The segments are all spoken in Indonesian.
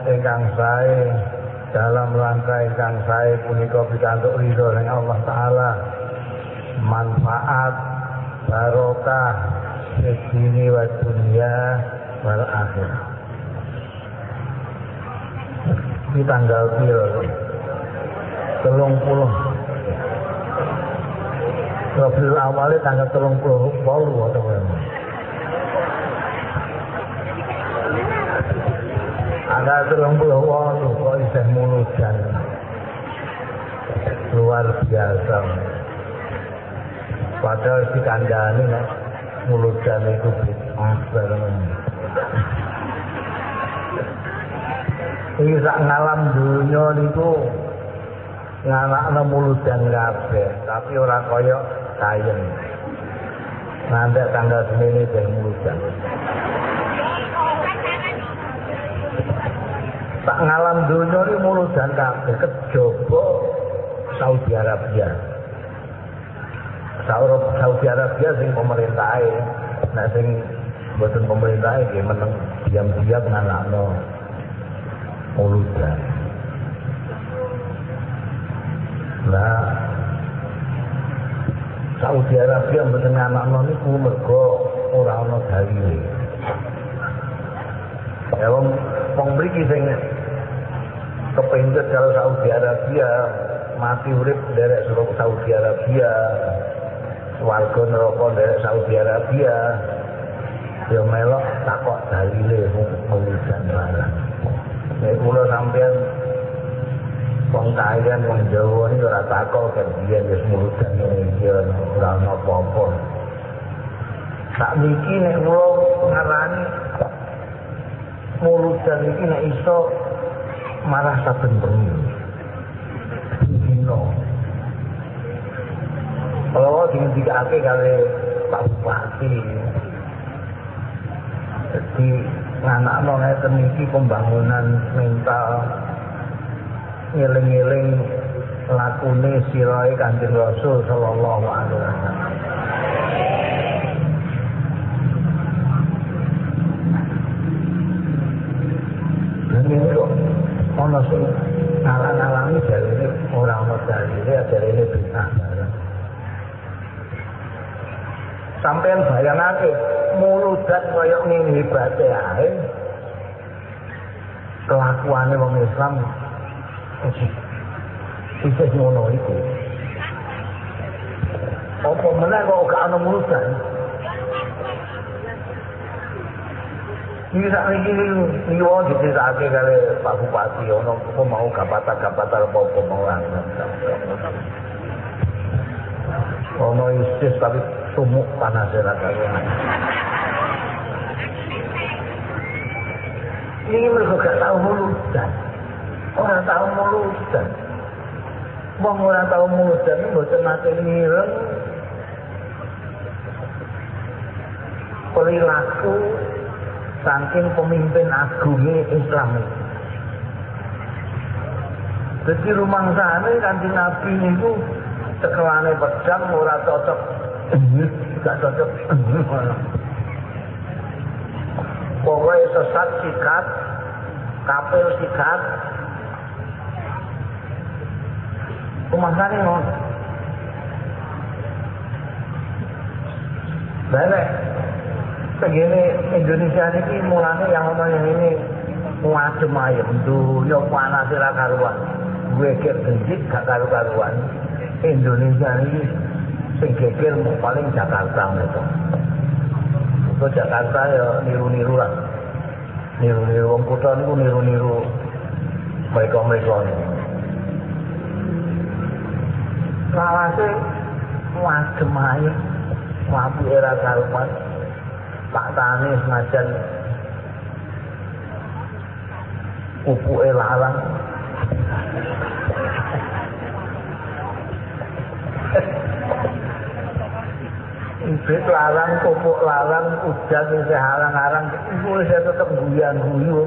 kanthi niat ingkang sae dalam rangka ingkang sae punika pikantuk ridho ing Allah taala. Manfaat barokah di wa dunia wal akhirah. Di tanggal piro telung puluh. Rabiul awalnya tanggal telung puluh bolu atau ada telung puluh bolu kok bisa muludan luar biasa padahal si kandani nek muludan itu bid'ah Iki sak ngalam dunya niku nganakno muludan kabeh, tapi ora kaya kayen. Nanti tanggal semini deh muludan. Sak ngalam dunya ni muludan kabeh kejaba Saudi Arabia. Saudi Arabia sing pemerintahe, nek sing mboten pemerintahe nggih meneng diam-diam nganakno muludan. Nah, Saudi Arabia mboten anakno niku mergo ora ana dalile. Ya wong wong mriki sing kepengin kalau Saudi Arabia mati urip derek suruh Saudi Arabia warga neraka derek Saudi Arabia ya melok takok dalile muludan barang. Nek kula sampean wong kalian wong Jawa ini ora takok biyen wis muludan iki ora ono apa-apa. Sak niki nek kula ngarani muludan iki nek iso marah saben bengi. Dino. Kalau dihentikan kali Pak Bupati, jadi anak ngeten iki pembangunan mental ngiling-ngiling lakune sirahe Kanjeng Rasul sallallahu alaihi wasallam. Dan kok ana sing ngalang-alangi dalile ora ana dalile bid'ah bareng. Sampeyan bayangake muludan kaya ngene hebate ae. Kelakuane wong Islam isih ngono iku. Apa meneh kok gak ana muludan? Ini sak iki liwo diceritake kali Pak Bupati ono apa mau gapata-gapata apa-apa mau Ono isis tapi sumuk panas ya. Ini mereka gak tahu muludan. Orang tahu muludan. Wong orang tahu muludan ini bosan mati mireng. Perilaku saking pemimpin agungnya Islam itu. Jadi rumah sana kanjeng Nabi itu sekelane pedang ora cocok. Gak cocok. Pokoknya sesat sikat, kapel sikat. Rumah sana ngono. Balik. Begini Indonesia ini mulanya yang ono yang ini macam ayam dunia panas ra karuan. Gue genjit gak karu-karuan. Indonesia ini sing geger paling Jakarta gitu. Itu Jakarta ya niru-niru lah. Niru-niru wong kutha niku niru-niru mereka-mereka ini. Salahnya macam ayam. Wapu era karuan. tak tani semacam larang elalang Bet larang, pupuk larang, udang, bisa harang-harang. Ibu saya tetep guyang guyu.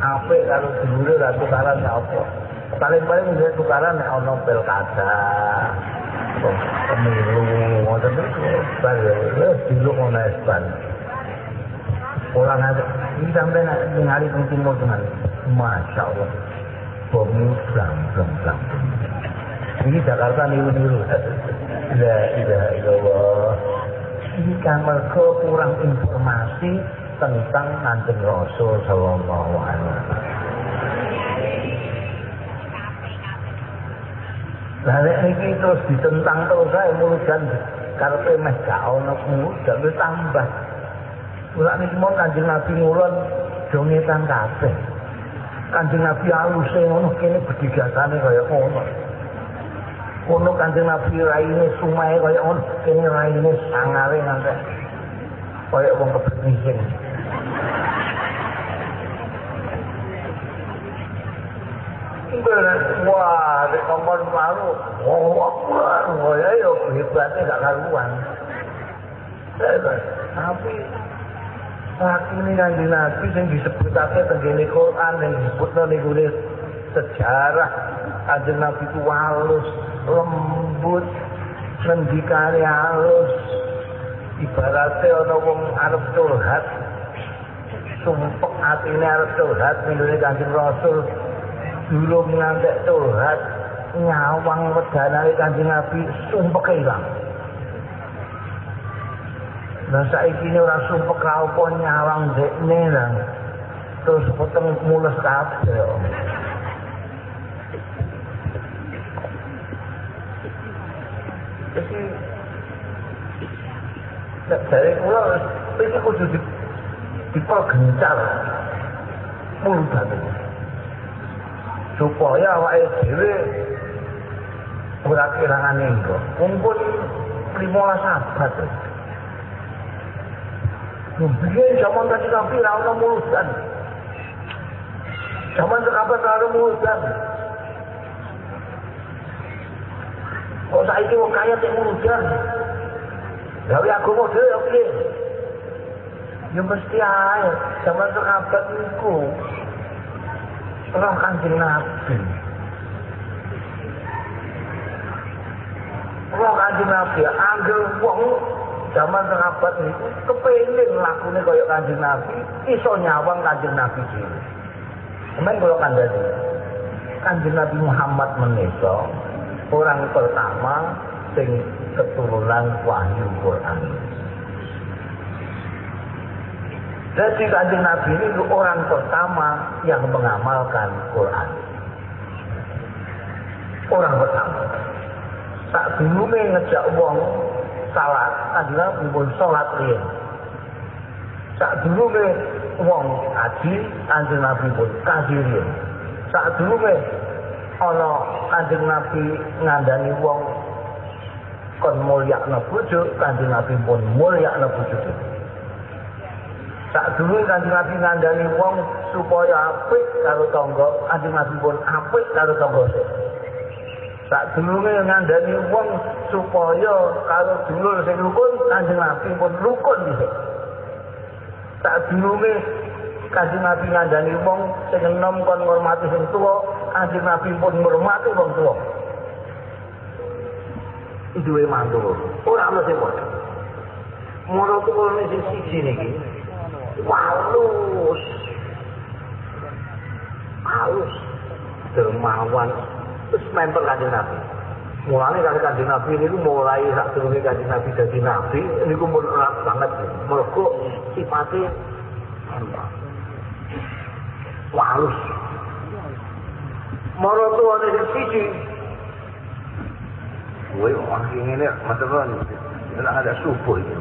Apa kalau dulu lah tukaran apa? Paling-paling saya tukaran ya ono pelkada. Pemilu, ngoten niku. Bari wis diluk ngono esban. Ulang aja. Ini sampai nak ningali di timur dengan Masya Allah. Bumi blang, blang, blang. Ini Jakarta niru-niru. La ilaha illallah. Ini kan mereka kurang informasi tentang Kanjeng Rasul sallallahu alaihi wasallam. Lah iki terus ditentang terus saya muludan karepe meh gak ono mudah wis tambah. Ora niki mon Kanjeng Nabi ngulon jongetan kabeh. Kanjeng Nabi aluse ngono kene bedigasane kaya ngono. Kono Kanjeng Nabi raine sumae kaya ngono, kene raine sangare ngantek kaya wong kebenising. Wah, di kompon baru, oh, akbar, oh ya, ya, hebatnya gak karuan. Tapi Laki ini kanji Nabi yang disebutake tenggene Quran yang disebutno niku sejarah kanjeng Nabi itu halus, lembut, ngendikane halus. Ibaratnya ana wong arep curhat, sumpek atine arep curhat ngene kanjeng Rasul durung ngantek curhat nyawang wedanane kanjeng Nabi sumpek ilang. Nah saiki ora sumpek apa nyawang dekne lah. Terus peteng mules kabeh. Dari kula iki kudu di dipergencar mulutan itu. Supaya awake dhewe ora kehilangan engko. Kumpul 15 abad. Biyen zaman kaji Nabi ra ono mulutan. Zaman sahabat ra ono mulutan. Kok saiki wong kaya tek mulutan. Gawe agama dhewe piye? Ya mesti ae zaman sahabat niku. Roh kanjeng Nabi. Roh kanjeng Nabi, anggere wong zaman sahabat itu kepengin lakune kaya kanjeng Nabi, iso nyawang kanjeng Nabi dhewe. Semen kula kandhani. Kanjeng Nabi Muhammad menika orang pertama sing keturunan wahyu Quran. Jadi kanjeng Nabi ini orang pertama yang mengamalkan Quran. Orang pertama. Tak dulu ngejak uang salat adalah pun salat riyen. Sak durunge wong kaji Kanjeng Nabi pun kaji riyen. Sak durunge ana Kanjeng Nabi ngandani wong kon mulyakna bojo Kanjeng Nabi pun mulyakna bojo. Durunge Kanjeng Nabi ngandani wong supaya apik karo tangga Kanjeng Nabi pun apik karo tangga Tak dulunge ngandani wong supaya kalau dulur sing rukun kanjeng Nabi pun rukun dhisik. Tak durunge Kanjeng Nabi ngandani wong sing enom kon ngormati sing tuwa, Kanjeng Nabi pun ngormati wong tuwa. Duwe mantu. Ora ana sing padha. Mula tuwa sing siji niki. Walus. Halus. Dermawan. Terus memper kanjeng Nabi. Mulane kali kanjeng Nabi ini mulai sak durunge kanjeng Nabi dadi nabi niku mun erat banget. Mergo sifatnya Walus. Mara tuwane sing siji. Kowe wong ngene matur nek ada subuh iki.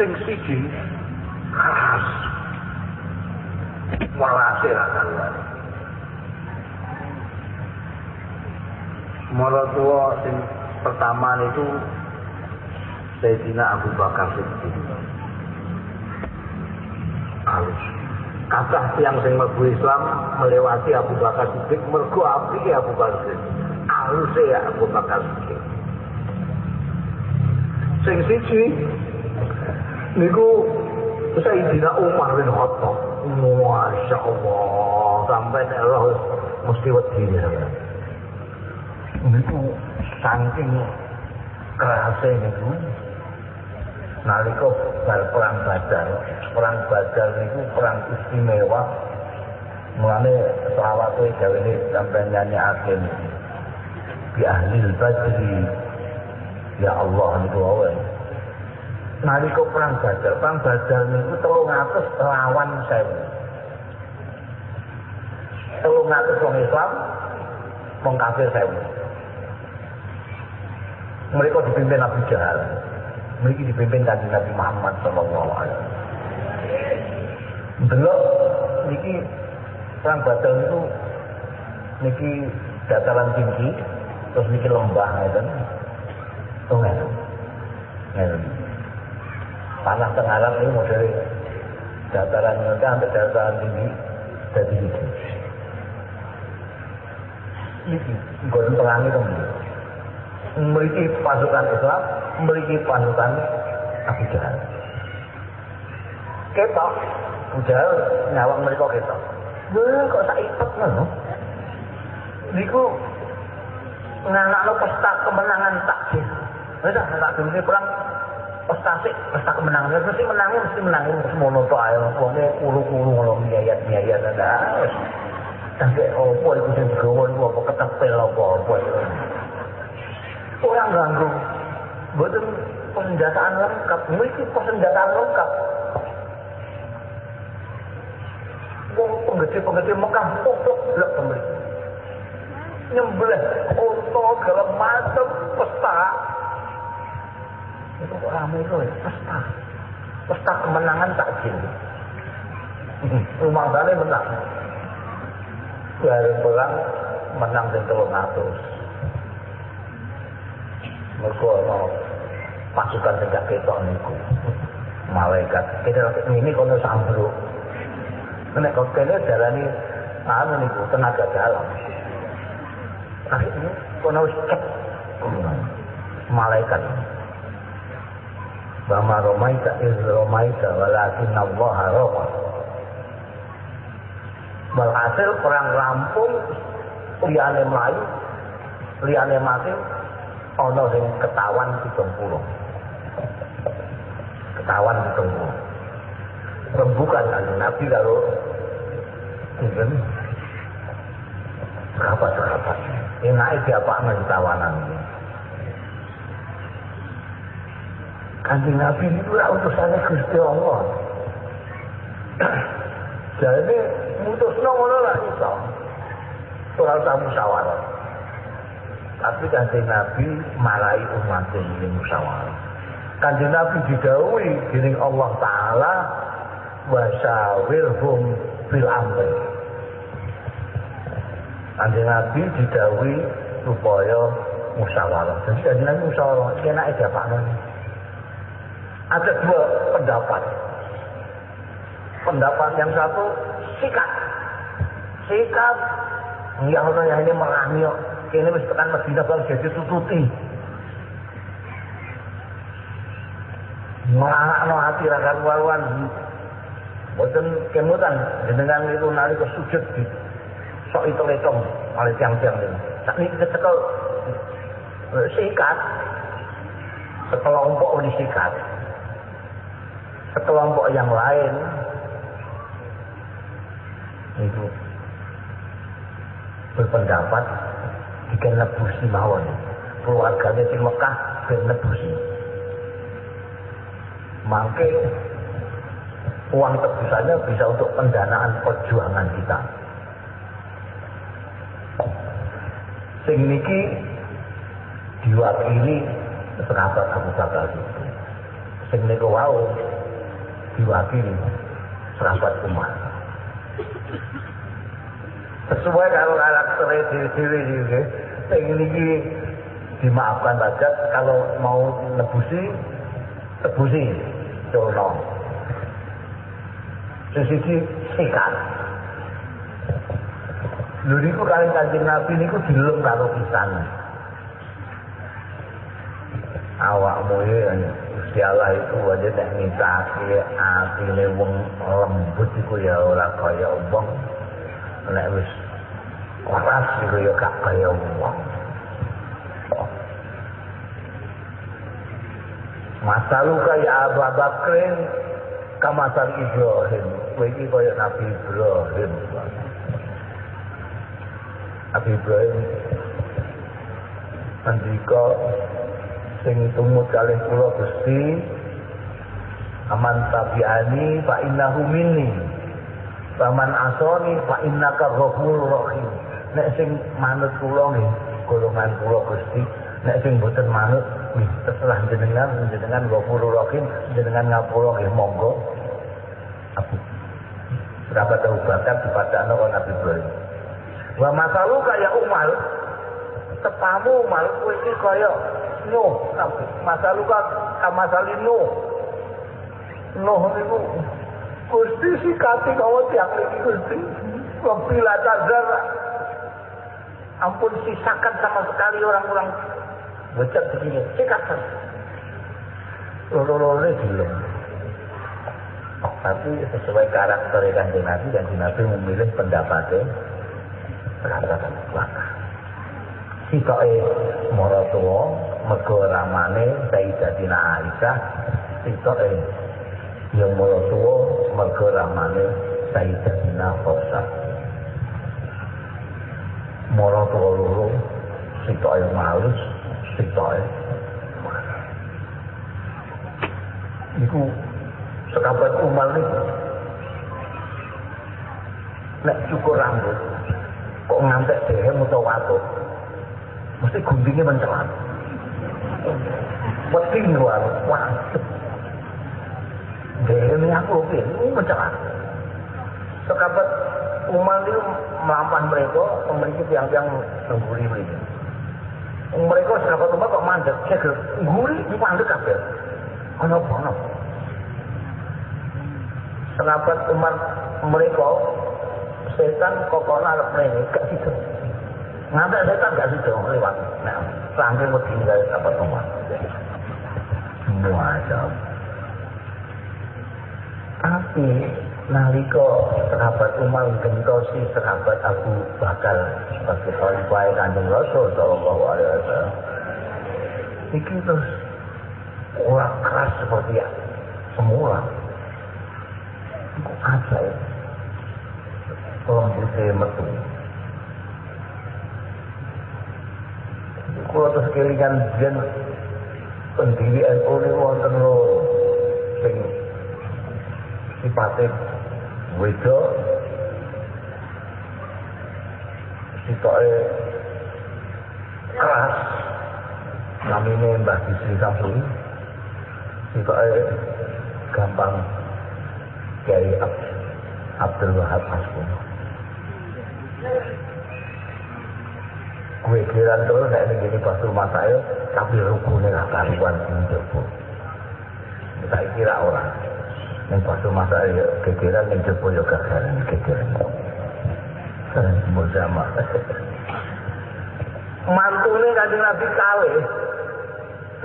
Sing siji keras. Walase ra karuan. Tua sing pertama itu Sayyidina Abu Bakar Siddiq. Halus. Kata tiang sing mlebu Islam melewati Abu Bakar Siddiq mergo api Abu Bakar Siddiq. Halus ya Abu Bakar Siddiq. Sing siji niku Sayyidina Umar bin Khattab. Masya Allah sampai Allah mesti wedi ya. Niku saking kerasnya niku nalika bar perang Badar. Perang Badar niku perang istimewa. Mulane selawat kuwi gawene sampai nyanyi akhir. Bi ahli badri ya Allah niku wae. Nalika perang Badar, perang Badar niku 300 lawan 1000. 300 wong Islam wong kafir 1000. Mereka dipimpin Abu Jahal mereka dipimpin dari Nabi Muhammad Sallallahu Alaihi Wasallam. Delok niki perang Badar itu niki dataran tinggi terus niki lembah ngeten. Tuh ngeten. Ngeten. Panah tengaran ini model dataran rendah sampai dataran tinggi jadi itu. Niki golongan perang itu memiliki pasukan Islam, memiliki pasukan Abu Jahal. Ketok, Abu Jahal nyawang mereka ketok. Wah, kok tak ipet ngono? Niku nganakno pesta kemenangan takjil. Wis tak tak dene perang pesta sik, pesta kemenangan. Mesti menang, mesti menang. Semono to ae. Wonge kuru-kuru ngono miayat-miayat ada. Sampai opo iku sing digawa iku apa ketepel apa apa orang ganggu betul persenjataan lengkap memiliki persenjataan lengkap Wong penggede-penggede Mekah poplok blok pembeli nyembelih unta segala macam pesta itu kok ramai itu ya pesta. Pesta kemenangan takjil rumah tani menang. Dari perang menang dan telung atus. Mergo ana pasukan tegak ketok niku. Malaikat. Kita ini kono sambruk nek kok kene darani anu niku tenaga dalam. Akhirnya kono cek malaikat Bama romaita iz romaita walakin Allah roma Walhasil perang rampung liane melayu liane mati ana sing ketawan 70. Ketawan 70. Rembukan kanjeng Nabi karo sinten? Sahabat-sahabat. Enake diapakno di tawanan. Kanjeng Nabi itu lah utusannya Gusti Allah. Jadi mutusno ngono lah iso. Ora usah musyawarah. Tapi kanjeng Nabi malai umat ini musyawarah. Kanjeng Nabi didawi dening Allah Taala wasawirhum fil amri. Kanjeng Nabi didawi supaya musyawarah. Jadi kanjeng Nabi musyawarah, enak aja Pak Ada dua pendapat. Pendapat yang satu sikat. Sikat. Ya yang ini merami kene wis tekan Madinah bang jadi tututi. no hati rakan waruan boten kemutan jenengan itu nalika sujud di sok itu lecong oleh tiang-tiang ini ini kecekel sikat sekelompok disikat sekelompok yang lain. Itu berpendapat jika nebusi mawon. Keluarganya di Mekah dan nebusi. Uang tebusannya bisa untuk pendanaan perjuangan kita. Sing niki diwakili sahabat Abu Bakar itu sing niku diwakili sahabat Umar sesuai kalau karakter diri-diri juga ini dimaafkan saja kalau mau nebusi tebusi colong sisi sikat. Lho niku kali kanjeng Nabi niku dilem karo pisan. Awakmu ya Gusti Allah itu aja nek nitake atine wong lembut iku ya ora kaya wong nek wis keras iku ya gak kaya wong Masalu kaya Abu Bakrin kamasal Ibrahim. Iki kaya Nabi Ibrahim. Nabi Ibrahim andika sing tumut kalih kula Gusti aman tabi'ani fa innahu minni Paman asoni fa innaka ghafurur rahim. Nek sing manut kula nggih golongan kula Gusti, nek sing boten manut nggih terserah jenengan jenengan ghafurur rahim, jenengan ngapura nggih monggo. Berapa tahu bakat dipadakno oleh Nabi Ibrahim. Wa masalu kaya umal tepamu umal kowe iki kaya Nuh, masalu ka masalin Nuh. Nuh niku Gusti sikati kau tiang ini Gusti. Wabila tazar. Ampun sisakan sama sekali orang-orang bocah begini. Sikatkan. Loro-loro belum. Tapi sesuai karakter kanjeng Nabi dan Nabi memilih pendapatnya berdasarkan belakang. Sitoke mara tuwa mergo ramane Sayyidatina Aisyah sitoke yang mara tuwa mergo ramane Sayyidatina Hafsah. Mara tuwa loro sitoke malus sitoke Iku sekabat umal niku nek cukur rambut kok ngantek dehem utawa watut mesti guntingnya mencelat wedi luar waduh dehem aku piye mencelat sekabat umal itu melampah mereka memiliki tiang-tiang nengguri mereka. Mereka sekabat umal kok mandek segel guri di mandek kabel. Ana apa Sahabat Umar mereka setan kokona arep mrene gak sido. Ngantek setan gak sido lewat. Nah, saking wedi karo sahabat Umar. Muajab. Tapi nalika sahabat Umar gentosi sahabat Abu Bakar sebagai khalifah Kanjeng Rasul sallallahu alaihi wasallam. Iki terus kurang keras seperti ya semula kok ada ya lembutnya metu terus kelingan jen pendiri NU ini wonten lo sing sifatnya wedo sitoke keras. Namine Mbah Bisri Samsuri. Sitoke gampang Kiai Abdul Wahab Askum. Gue kira terus nek ning gini pas rumah saya, tapi rukune gak karuan sing jopo. Saya kira orang. Ning pas rumah saya kekiran ning jopo yo kekiran kekiran. Semua sama. Mantune kanjeng Nabi kawin.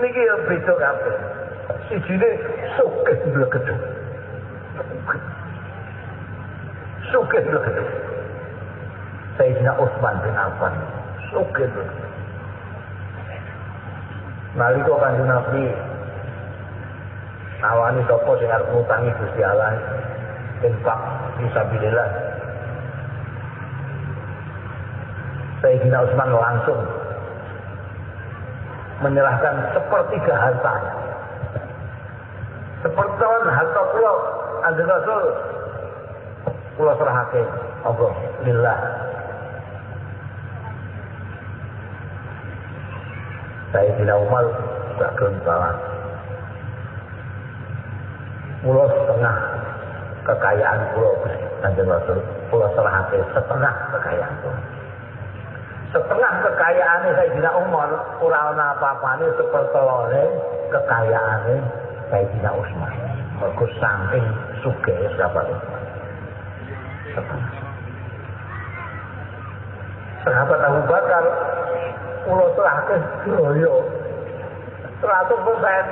Niki yo beda kabeh. sijine sugih blegedu. Sugih blegedu. Sayyidina Utsman bin Affan sugih blegedu. Nalika kanjeng Nabi nawani sapa sing arep ngutangi Gusti Allah infak fisabilillah Sayyidina Utsman langsung menyerahkan sepertiga hartanya. Sepertiga harta kula Kanjeng Rasul kula serahake Allah lillah. Sayyidina Umar gak salah. Kula setengah kekayaan kula Kanjeng Rasul kula serahake setengah kekayaan kula setengah kekayaan Sayyidina Umar ora ana apa-apane sepertelone kekayaane Sayyidina Utsman. Mergo saking sugih sahabat Utsman. Setengah. Sahabat Abu Bakar kula serahke sedaya. 100 persen.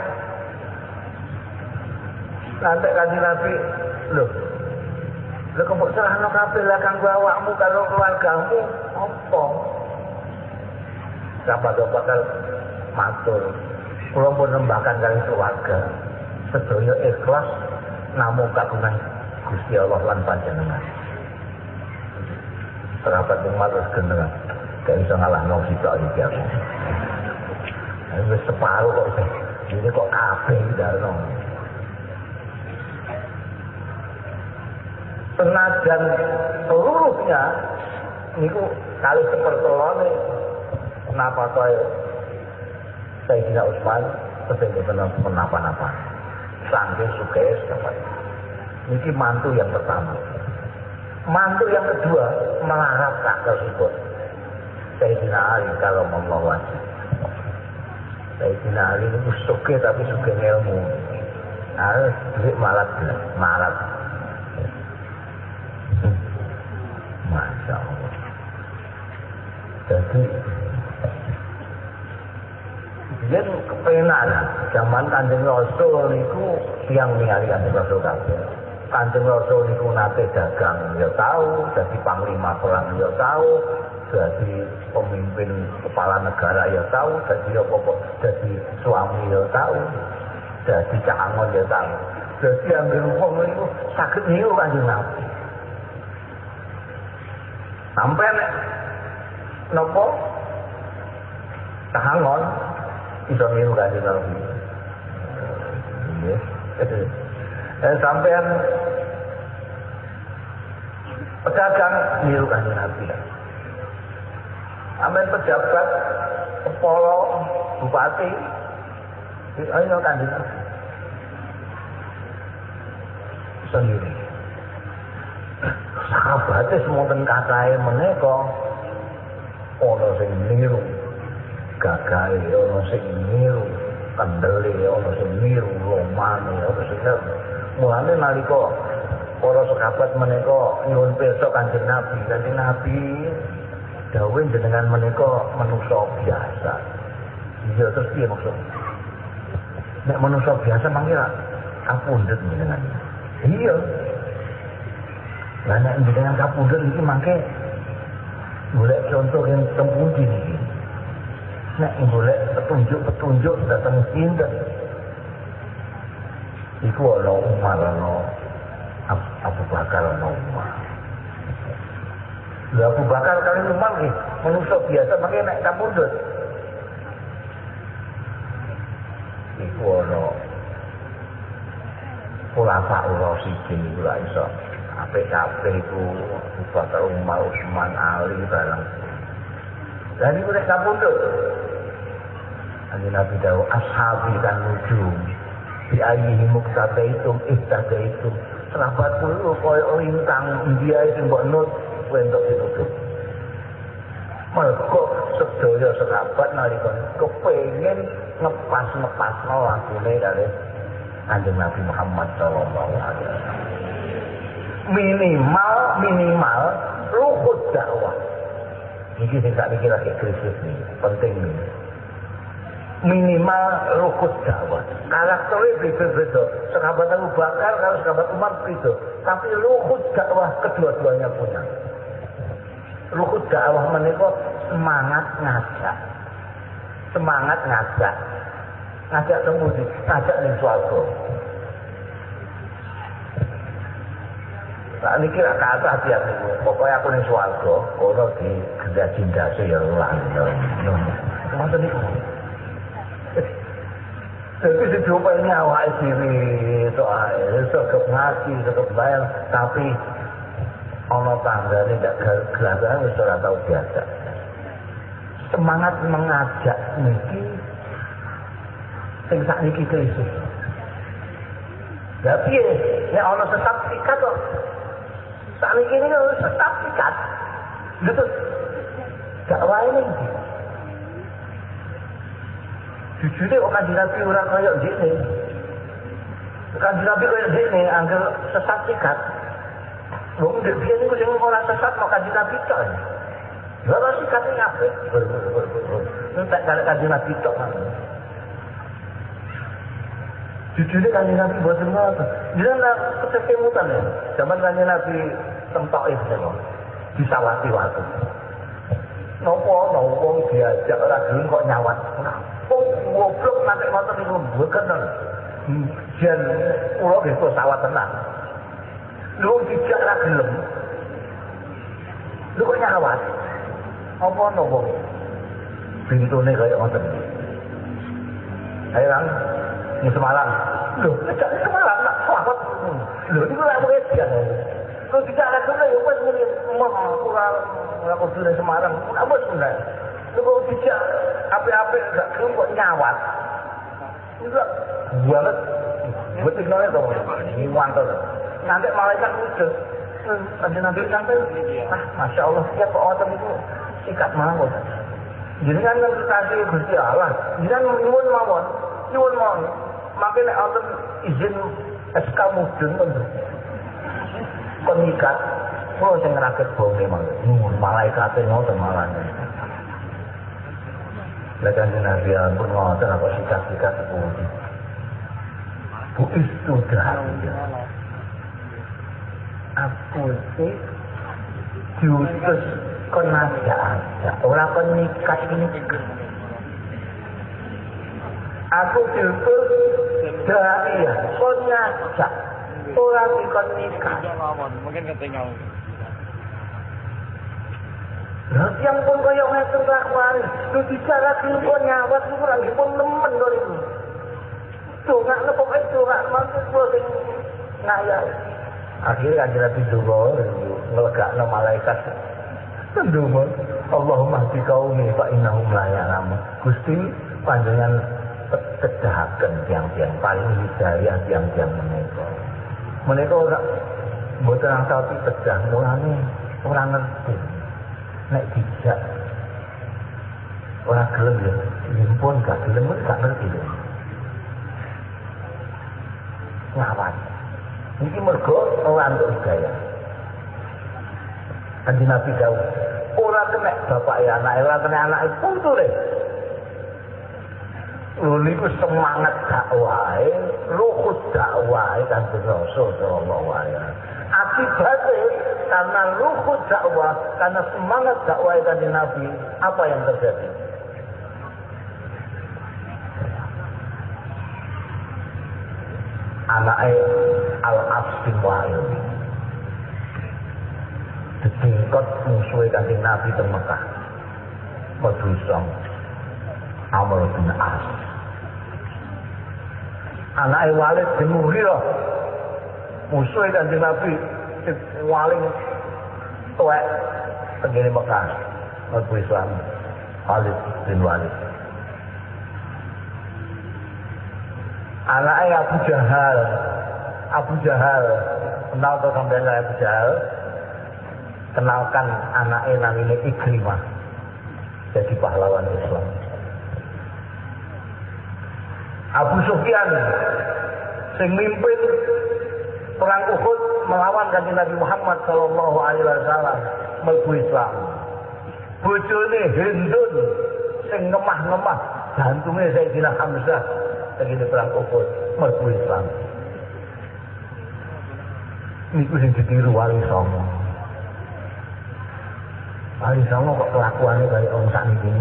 Nanti kanji Nabi, loh, Lha kok serahno kabeh? Lah kanggo awakmu karo keluargamu apa? sahabat bakal matur kula pun nembahkan kali keluarga. Sedaya ikhlas namung kagungan Gusti Allah lan panjenengan. Umar terus gendeng gak bisa ngalahno sitok iki aku. Wis separuh kok ini kok kabeh dalno senajan seluruhnya niku kali sepertelone kenapa saya Sayyidina Utsman betul-betul menapa-napa sampai suka dapat. Ini mantu yang pertama. Mantu yang kedua melarat tak tersebut Sayyidina Ali kalau wajib Sayyidina Ali itu suka tapi suka ilmu. Nah duit malat malat. Masya Allah jadi Biyen kepenak zaman Kanjeng Rasul niku tiang ningali Kanjeng Rasul kabeh. Kanjeng Rasul niku nate dagang ya tahu, jadi panglima perang ya tahu, jadi pemimpin kepala negara ya tahu, jadi apa jadi suami ya tahu, jadi cangon ya tahu. Jadi ambil wong niku saged niku Kanjeng Nabi. Sampai nek nopo tangon iso niru kanjeng Nabi. Eh sampean pedagang niru kanjeng Nabi. Amin pejabat kepala bupati ayo Nabi. Sendiri. Sahabatnya semonten katae menika ana sing niru gagahe ana sing niru kendele ana sing niru lomane ana sing mulane nalika para sahabat menika nyuwun pirsa Kanjeng Nabi Kanjeng Nabi dawuh jenengan menika manusa biasa. Iya terus piye maksud? Nek manusa biasa mangke ra kapundhut jenengan. Iya. Lah nek jenengan kapundhut iki mangke golek contoh yang tempundi niki. Nek golek petunjuk-petunjuk datang sinten? Iku ana Umar ana Abu Bakar ana Umar Lah Abu Bakar kali Umar nggih manusia biasa makanya naik kapundhut iku ana Khulafa Ur-Rasyidin iku lak iso. Apik-apik iku Abu Bakar Umar Utsman Ali barang dan itu nek kapundhut Nabi Nabi Dawu ashabi kan nujum di ayyihi muktadaitum ihtadaitum. Sahabatku itu kaya lintang dia itu mbok nut kowe entuk ditutup mergo sedaya sahabat nalika kepengin ngepas-ngepasno lakune kali Kanjeng Nabi Muhammad sallallahu alaihi wasallam minimal minimal luhut dakwah ini sing tak lagi krisis nih penting nih minimal rukut dakwah. Karakternya beda-beda. Sahabat Abu Bakar kalau sahabat Umar beda. Tapi rukut dakwah kedua-duanya punya. Rukut dakwah menika semangat ngajak. Semangat ngajak. Ngajak temudi, ngajak ning swarga. Nah, ini kira kata hati-hati. Pokoknya aku ning swarga, kalau di kerja cinta ya langgeng. Ngoten niku. Jadi dicoba nyawa diri itu aja, cukup ngaji, cukup bayar, tapi tangga ini tidak gelagat, wis ora tahu biasa. Semangat mengajak niki sing niki krisis. Lah piye? Nek ono tetap sikat kok. Ini tetap sikat. Gitu. Dakwah ini Jujurnya kok kanji Nabi orang kaya gini. Kanji Nabi kaya gini, anggar sesat sikat. Wong dek biyen iku sing ora sesat kok kanji Nabi tok. Lha ora sikat iki apa? Entek kali kanji Nabi tok. Jujurnya kanji Nabi boten ngoten. Jenengan kesemutan ya. Zaman kanji Nabi itu waktu. Nopo nopo diajak ora gelem kok nyawat. Wong goblok nanti ngoten niku mboten. Jan kula nggih pesawat tenang. Lu dijak ra gelem. Lu kok nyawat. Apa ono wong? Pintune kaya ngoten. Ayo nang Nusa Malang. Lu dijak Nusa Malang nak selamat. Lu iku lak mung edian. Lu dijak ra gelem yo wis muni mah ora ora kudu nang Semarang. Ora wis bener. Lu kok dijak apik-apik gak gelem kok nyawat. Lu banget Betul nolnya dong. Ini mantap. Nanti malaikat wujud. Nanti nanti nanti. Ah, masya Allah. Ya kok otot itu sikat mawon. Jadi kan yang kasih Gusti Allah. Jadi kan nyuwun mawon. Nyuwun mawon. Makin otot izin SK mudun kan. Kon nikat. Kalau saya ngerakit bau memang. Malaikatnya ngotot malahnya. Lekan Nabi ampun ngoten apa sikat-sikat sepundi. Itu dahlia. Aku itu diutus kon aja aja. Orang kon nikah ini. Aku diutus dahlia. Kon ngajak. Orang kon nikah. Mungkin ketinggal. Lah yang pun kaya ngatur kelakuan, lu bicara dulu kok lu lagi pun nemen kok itu. Itu nggak mampu gua sing ngayal. Akhirnya kan Nabi ngelegak no malaikat. Dunggo, Allahumma hdi kaumi fa innahum la ya'lamun. Gusti panjenengan kedahaken tiang-tiang paling hidayah tiang-tiang menika. Menika ora mboten asal pitedah mulane ora ngerti nek dijak ora gelem ya impun gak gelem gak ngerti lho ngawat ini mergo ora untuk hidayah Kanjeng Nabi dawuh ora kena bapak ya anak ora kena anak le Lho niku semangat dakwahe, ruhut dakwahe Kanjeng Rasul sallallahu alaihi. Akibatnya karena ruhut dakwah, karena semangat dakwah dari Nabi, apa yang terjadi? Anaknya Al-As bin Wa'il ditingkot musuhnya kanjeng Nabi di Mekah. Medusong Amr bin As. Anaknya Walid bin Mughirah. Musuhnya kanjeng Nabi waling tuwek tenggene Mekah. Islam Khalid bin Walid anaknya Abu Jahal. Abu Jahal. Kenal tuh sampai Abu Jahal? Kenalkan anaknya namanya Ikrimah. Jadi pahlawan Islam. Abu Sufyan sing mimpin perang Uhud melawan kanjeng Nabi Muhammad sallallahu alaihi wasallam mlebu Islam. Bojone Hindun sing ngemah-ngemah jantungnya Sayyidina Hamzah segini perang Uhud merku Islam niku sing ditiru wali songo. Wali songo kok kelakuannya kayak orang sak niki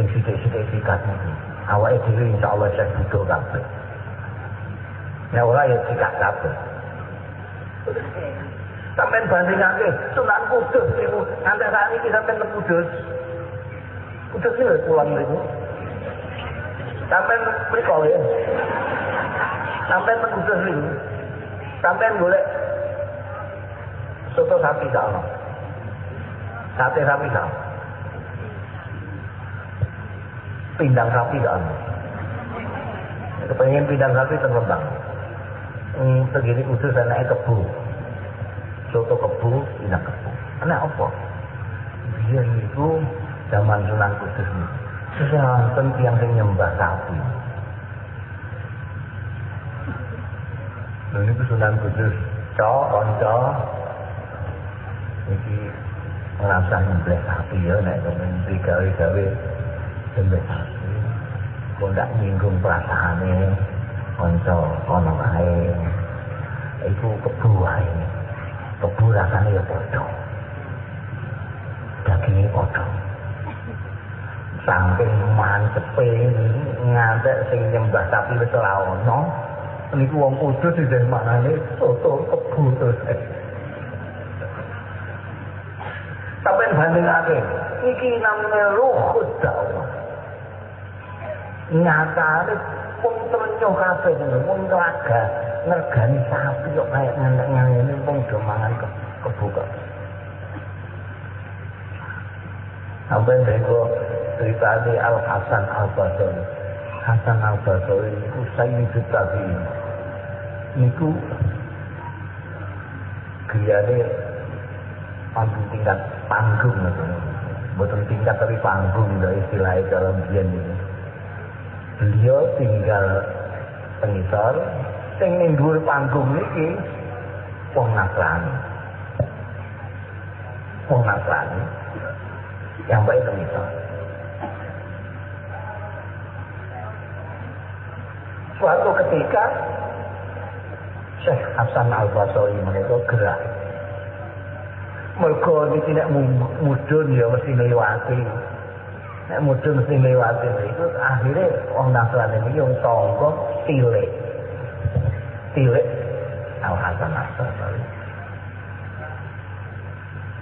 sing sithik-sithik sikat niku. Awake dhewe insyaallah saya butuh kabeh. Nek ora ya sikat kabeh. Sampean bandingake Sunan Kudus niku. Nganti saat ini nang Kudus. Kudus iki pulang niku sampean mriko ya. Sampean nang Kudus niku sampean golek soto sapi sama sate sapi sama pindang sapi sama kepengen pindang sapi terlembang hmm, segini khusus anaknya kebu soto kebu pindang kebu anak apa? Biar itu zaman Sunan Kudus ini sesuatu yang nyembah sapi. Ini Sunan Kudus. Cok, konco iki ngerasa nyembelih sapi ya nek kemen digawe-gawe nyembelih sapi. Kok ndak nyinggung perasaane kanca ana kae iku kebu wae. Kebu rasane ya padha. Dagingnya padha saking mancepe ngantek sing nyembah sapi wis ora ono niku wong kudus di manane soto kebu terus Sampai bandingake, iki namanya ruhud dakwah. Nyatane pun ternyuh kabeh ini, pun telaga ngergani sapi kok kayak ngantek ngene pun do mangan ke kebuka. Sampai bego cerita di Al Hasan Al Basri. Hasan Al Basri itu Sayyidut Tabi'in. Niku griyane panggung tingkat panggung bukan tingkat tapi panggung dari istilah dalam bian ini. Beliau tinggal pengisar sing ning panggung niki wong Nasrani. Wong Nasrani. Yang baik pengisar suatu ketika Syekh Hasan Al-Basri menika gerak mergo iki nek mudun ya mesti ngliwati. Nek mudun mesti ngliwati. Itu akhirnya wong Nasrani iki wong tangga tilik. Tilik Al Hasan Asari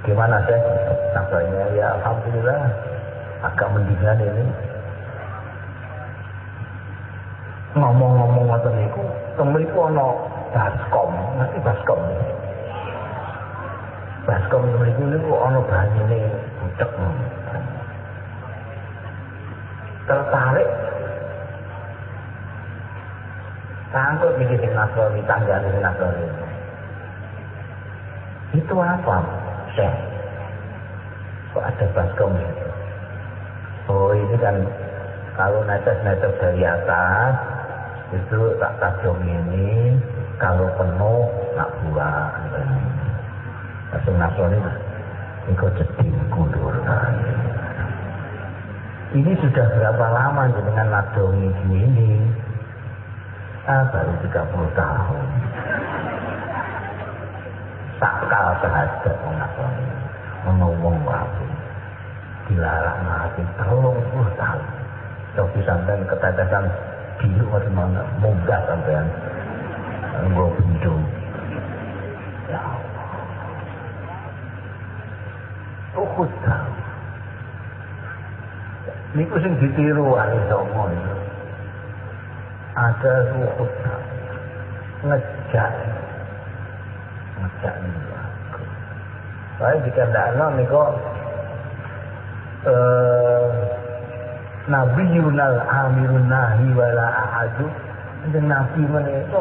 gimana sih kabarnya? Ya Alhamdulillah. Agak mendingan ini ngomong-ngomong ngoten niku temriku ana baskom nanti baskom? Baskom mriku niku ana banyune butek tertarik. Sangkut mikir sing nasrani tanggane sing nasrani. Itu apa Syekh? Kok ada baskom? Oh ini kan kalau netes-netes dari atas itu tak tajam ini kalau penuh tak buang Langsung nasrani engkau jeding kundur. Ini sudah berapa lama dengan nadongi ini? Ah, baru 30 tahun. Sakal terhadap nasrani. Ngomong wabu. Dilarang mati puluh tahun. Coba sampai ketetesan biru atau mana munggah sampean. Gue bendung. Ya Uhud tahu. Niku sing ditiru wali songo itu. Ada Uhud tahu. Ngejak. Ngejak niku. Saya dikandakno niku eh Nabi Yunal Amirun Nahi wala ahadu. Dan Nabi menika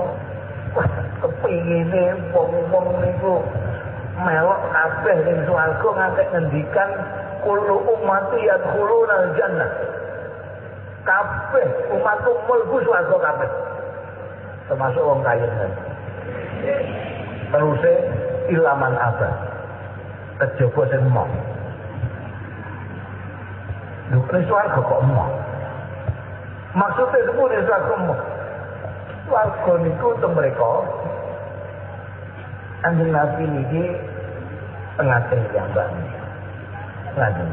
wah kepingine wong-wong niku melok kabeh ning swarga nganti ngendikan kullu ummati yadkhuluna jannah kabeh umatku mlebu swarga kabeh. Termasuk wong kaya terus ilaman apa kejaba sing mau Lu ini suarga kok mau. Maksudnya itu pun ini suarga mau. Suarga ini untuk mereka. Anda nabi ini di tengah tengah yang bangun.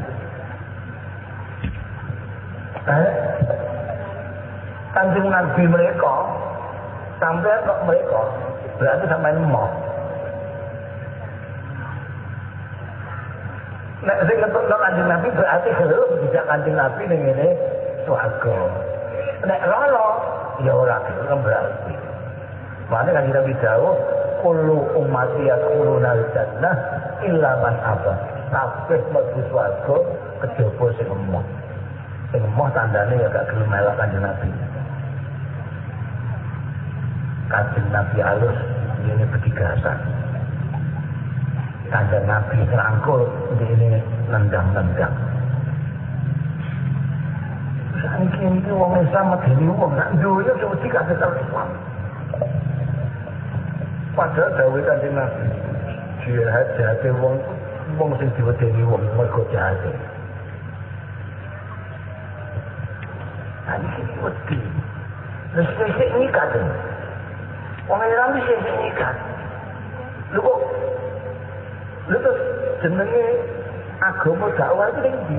Eh? Kanjeng Nabi mereka sampai kok mereka berarti sampai mau Nek sing ngetokno kanjeng Nabi berarti gelem tidak kanjeng Nabi ning ngene swarga. Nek rono ya ora gelem berarti. Mane kanjeng Nabi dawuh kullu ummati yadkhuluna al-jannah illa man aba. Kabeh mlebu swarga kejaba sing emoh. Sing emoh tandane ya gak gelem melok kanjeng Nabi. Kanjeng Nabi alus ini petigasan. Kanjeng Nabi serangkul ini nendang-nendang. Saiki iki wong Islam medeni wong nak dunya mesti kasih Islam. Padahal dawuh kanjeng Nabi, jihad jahate wong wong sing diwedeni wong mergo jahate. Nah, iki wedi. Sik nikat. Wong Islam iki sik nikat. Lho kok Lho terus jenenge agama dakwah itu ning ndi?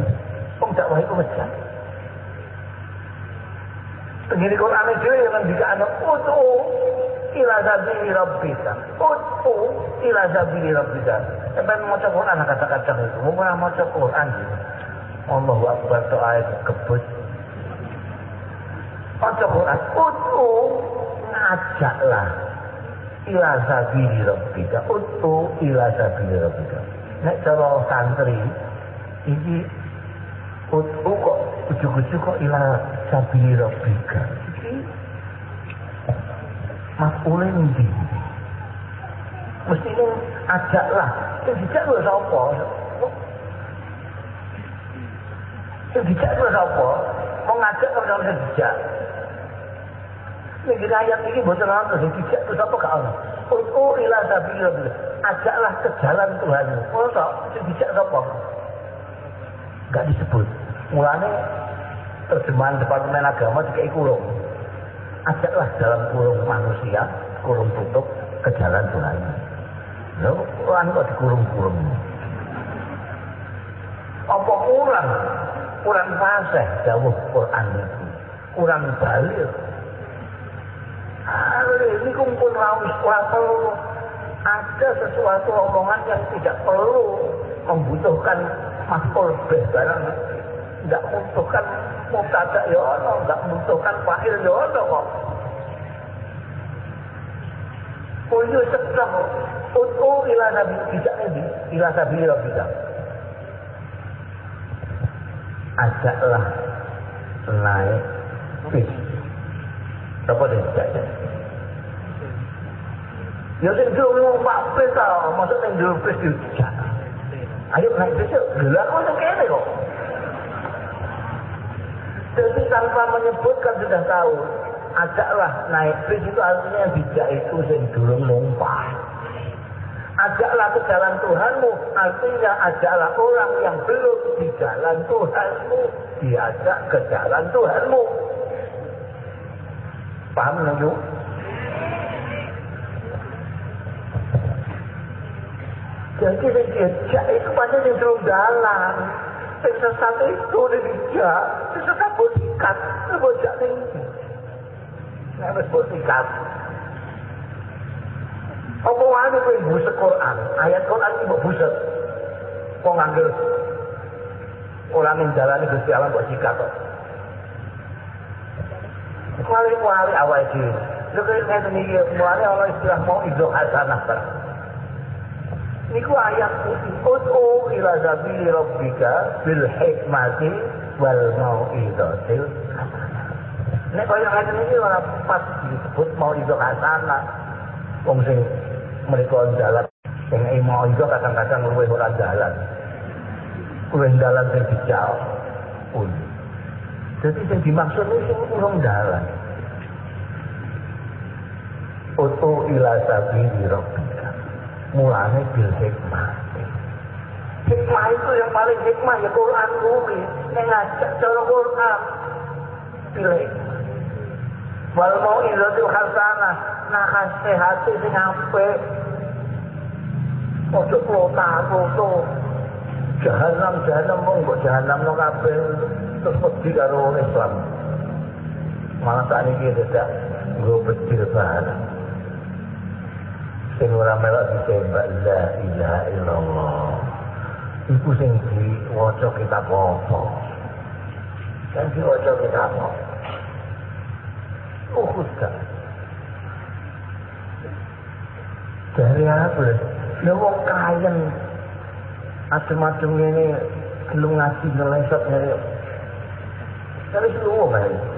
Wong dakwah iku mesjid. Tengene Quran dhewe yang ngendikane utu ila sabili rabbika. Utu ila sabili rabbika. Sampai maca Quran kata-kata itu. Mau maca Quran. Allahu Akbar itu ayat kebut. Maca Quran. Utu ngajaklah ila sabili rabbika. Utu ila sabili rabbika. Nek cara santri ini utu kok ujuk-ujuk kok ila sabili rabbika. mas'ule ndi mesti ajaklah sing dijak lho sapa sing dijak lho sapa mau ngajak kok ora dijak Nek ayat ini boten ana sing dijak lho sapa gak ana Utu ila sabil ajaklah ke jalan Tuhan. Oh, sing dijak sapa? Gak disebut. Mulane terjemahan Departemen Agama juga kurung ajaklah dalam kurung manusia, kurung tutup ke jalan Tuhan. Lalu Quran kok dikurung-kurung? Apa kurang? Kurang fasih jauh Quran itu. Kurang balik. Ini kumpul rawis perlu ada sesuatu omongan yang tidak perlu membutuhkan makhluk barang tidak membutuhkan mubtada ya ono, enggak membutuhkan fa'il ya ono kok. Kuyu sedang Utu ila nabi tidak nabi ila nabi rabbika. Ajaklah naik bis. Apa dia tidak Ya sing dulu Pak Pes ta, maksud ning dulu bis dijak. Ayo naik bis yuk, gelar kok kene kok. Jadi tanpa menyebutkan sudah tahu. Ajaklah naik bis itu artinya bijak itu yang dulu numpah. Ajaklah ke jalan Tuhanmu, artinya ajaklah orang yang belum di jalan Tuhanmu, diajak ke jalan Tuhanmu. Paham nggak Jadi diajak itu pada di dalam jalan. Sing sesat itu dijak, sing sesat buat ikat, buat jak tinggi. Nek wis buat ikat. Apa wae kowe buset Quran? Ayat Quran iki mbok buset. Kok ngambil yang jalani Gusti Allah buat sikat kok. Kuali-kuali awal iki. Lha kok ngene iki mulane ana istilah mau izo hasanah barang. Niku ayat Ud'u ila sabili rabbika bil hikmati wal mau'izatil. Nek kaya ngene iki ora pas disebut mau itu hasanah. Wong sing mereka jalan sing mau itu kadang-kadang luwih ora jalan. Luwih jalan sing dijauh. Pun. Jadi yang dimaksud ini sing urung jalan. Utu ila sabili rabbika mulane bil hikmah hikmah itu yang paling hikmah ya Quran kuwi nek ngajak cara Quran bil hikmah Wal mau izatil hasanah nasihati sing apik. Ojo klota-kloto. Jahanam jahanam wong kok jahanam no kabeh terus wedi karo Islam. Malah saat ini tidak gue bedil bareng. Sing ora melok ditembak la ilaha illallah. Iku sing diwaca kitab apa? Sing diwaca kitab apa? Uhud kan. Dari apa? Ya wong kayen macam-macam ini belum ngasih ngelesot nyari. Tapi semua kan.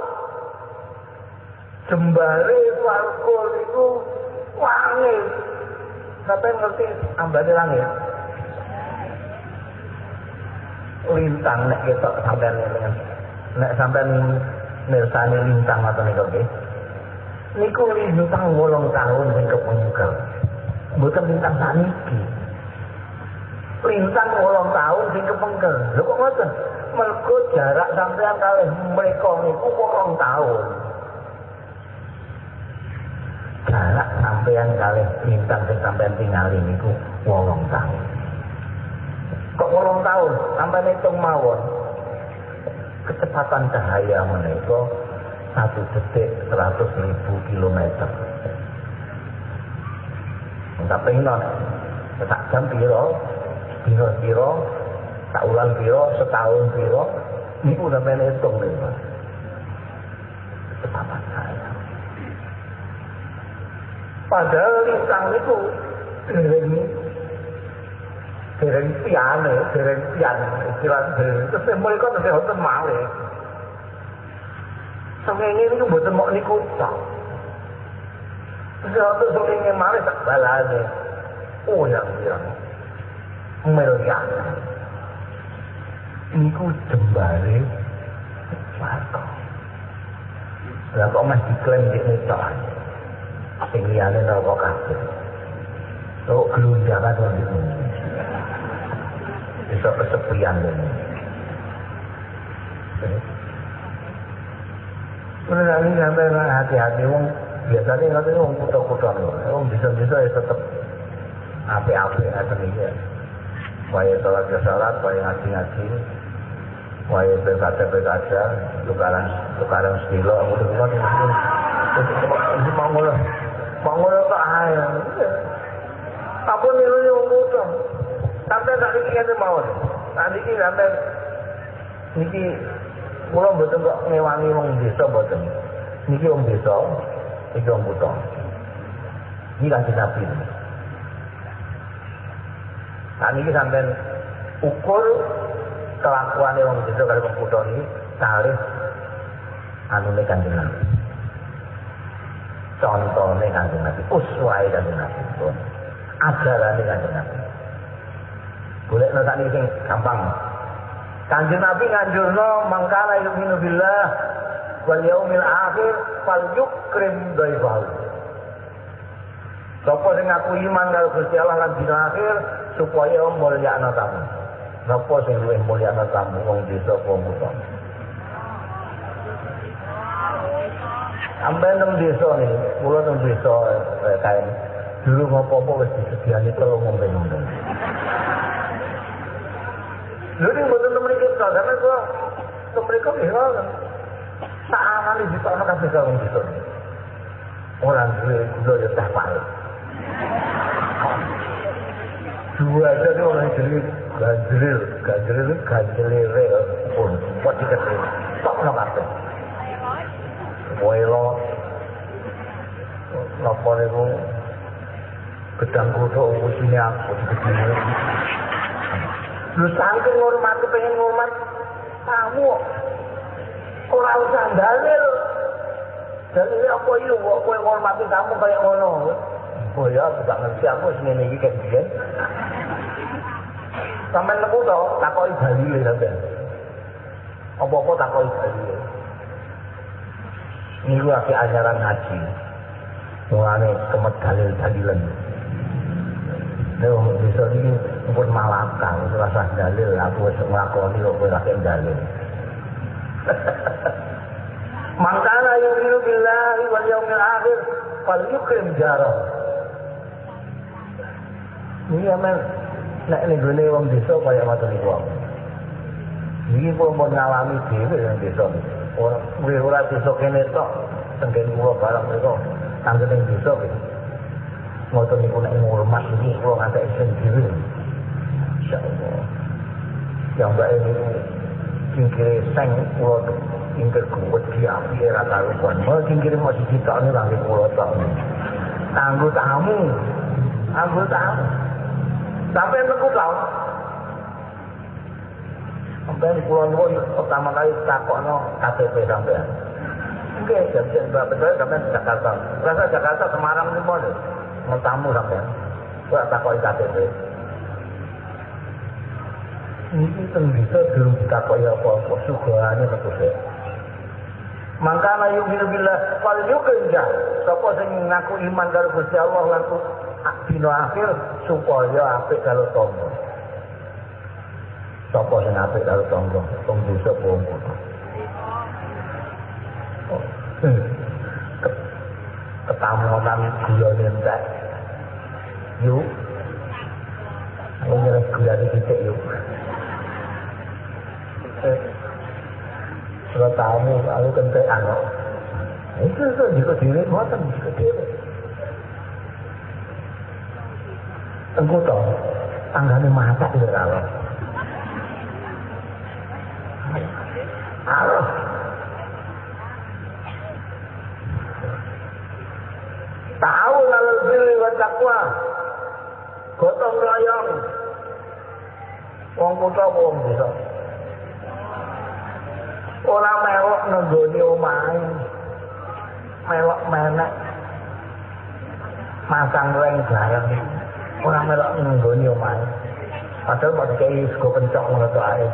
Jembare swarga itu wangi Sampai ngerti ambane langit. Lintang nek ketok sampean nek sampean mirsani lintang atau niku nggih. Niku lintang wolong tahun sing kepengkel. Mboten lintang saniki. Lintang wolong tahun sing kepengkel. Lho kok ngoten? Mergo jarak sampean kalih mereka niku wolong tahun. Jarak sampean kali bintang sing sampean tinggali niku wolong tahun. Kok wolong tahun? Sampai hitung mawon. Kecepatan cahaya menika satu detik seratus ribu kilometer. Tapi ini tak jam piro, piro piro, tak ulang piro, setahun piro, ini udah main hitung nih, Kecepatan cahaya. Padahal lintang itu dereng dereng piane, dereng pian, istilah dereng. Terus mereka terus hoten malih. Sengenge itu mboten mok niku tok. Terus hoten sengenge malih tak balane. Oh yang bilang miliar. Niku jembare warga. Lah kok mas diklaim di tok sing liyane neraka kabeh. Tok glundangan wong iki. Bisa kesepian ini. Mulai ini sampai hati-hati wong biasanya ngerti wong kuda-kuda wong bisa-bisa ya tetep api-api ngeten iki. Waya salat ya salat, waya ngaji-ngaji, waya pilkada-pilkada, tukaran tukaran stilo, mudah-mudahan ini mau ngolah bangunnya ah, tak ada. Apa nilainya umur tu? Sampai tak dikit kata mau. Tak dikit sampai Niki Mula betul kok ngewangi orang desa betul Niki orang desa Niki orang buta Ini kan kita pilih Nah niki sampai Ukur Kelakuan orang desa kalau orang buta ini Tarif Anu ini kan kita contohnya kanjeng Nabi, uswai kanjeng Nabi pun. Ajarannya kanjeng Nabi. Boleh nanti ini gampang. Kanjeng Nabi nganjurno mangkala yu'minu billah wal yaumil akhir fal yukrim dhaifahu. Sapa sing ngaku iman karo Gusti Allah lan dina akhir supaya mulyakno tamu. Napa sing luwih mulyakno tamu wong desa wong Sampai enam desa nih, pulau enam desa eh, kain. Dulu ngopo-ngopo wis disediani telu ngombe-ngombe. Lha ning mboten temen iki karena gua mereka bisa tak amali di sana kabeh karo desa. Orang duwe gula ya teh pahit. Dua aja tuh orang jadi ganjil, ganjil, ganjil, pun, buat dikasih, tak pernah kabeh. Welo napa niku gedang kutuk usine aku Lu saking ngurmat pengen ngurmat Kamu ora usah dalil. Dalil apa itu kok kowe ngormati tamu kaya ngono. Oh ya, aku gak ngerti aku ngene iki kan biyen. Sampai nemu to, takoki dalile sampean. Apa-apa takoki dalile. Ini lagi ajaran ngaji. Mulane kemet dalil-dalilan. Nek bisa ini pun malaka, rasa dalil aku wis nglakoni kok kowe lagi dalil. Mangkana yu'minu billahi wal yaumil akhir fal yukrim jarah. Ini men nek ning gone wong desa kaya ngoten niku. Iki pun ngalami dhewe yang desa. Ora kuwi ora desa kene tok, tenggen kula barang mereka tanggen ning desa iki. Ngoten niku nek ngurmat iki kula ngantek dhewe. Insyaallah. Yang baik ini singkire seng kula singkir kuwet di api era karuan. Mau singkire masih kita ini lagi kula tok. Tanggu tamu. Tanggu tamu. Sampai niku tau. Sampai kula nuwun pertama kali takokno KTP sampean. Oke, jam-jam berapa betul sampean Jakarta. Rasa Jakarta Semarang niku. Mau tamu sampean. Kok takoki KTP. Ini kan bisa belum ditakoki apa-apa. Metu sik. Mangkana yu'minu billah fal yukinja. Sapa sing ngaku iman karo Gusti Allah lan dina akhir supaya apik karo tangga. sapa sing apik karo tangga wong desa wong kota ketamuan gula nentek yuk. Aku ngeres gula di yuk. Sudah tamu aku kentek anak itu itu juga diri kuatan dhewe. Engko engkau tau tangganya ora Halo. Tahu lalu bili wa takwa. Gotong royong. Wong kutha wong desa. Ora melok nenggone omahe. Melok menek. Masang reng gareng. Ora melok nenggone omahe. Padahal pas kei sego kencok ngono to ae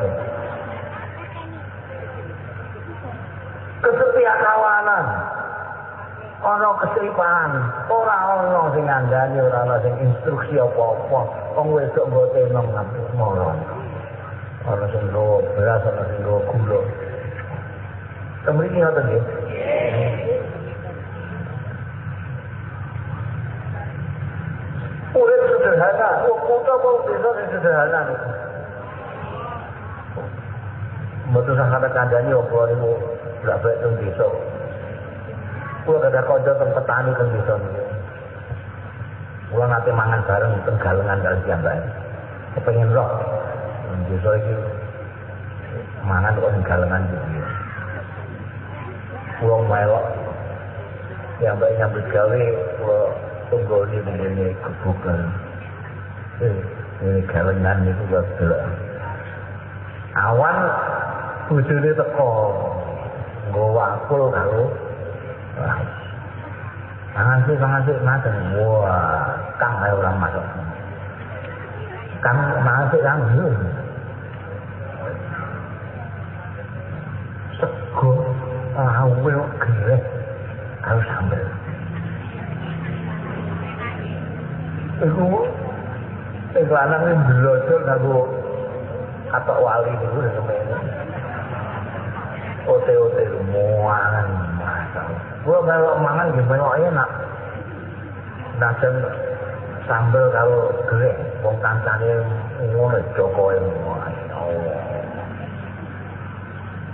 Kesepian kawanan. Ana keselipan, ora ana sing ngandani, ora ana sing instruksi apa-apa. Wong wedok nggo tenong ngambil moron. Ana sing nggo beras, ana sing nggo gula. Kemriki ngoten nggih. Urip sederhana, kutha wong desa sing sederhana niku. Mboten sangat kandhani apa niku gak baik teng desa. Kula kada kanca teng petani teng desa niku. Kula nate mangan bareng teng galengan kali piyambake. Kepengin roh. Desa iki mangan kok ning galengan iki. Kula melok baik nyambut gawe kula tunggu di ini kebukan. Ini galengan itu gak delok. Awan bojone teko. Nggo wakul karo Tangan sih, tangan sih, makan. Wah, kang ayo orang masuk. Kang masuk kang belum. Sego, lawe, gereh, harus sambel. Iku, iku anak ini belojol ngaku katok wali itu udah kemana. Ote-ote masalah. Gua melok mangan gimana enak. Nasen sambel kalau gerek, wong kancane ngono Joko Allah.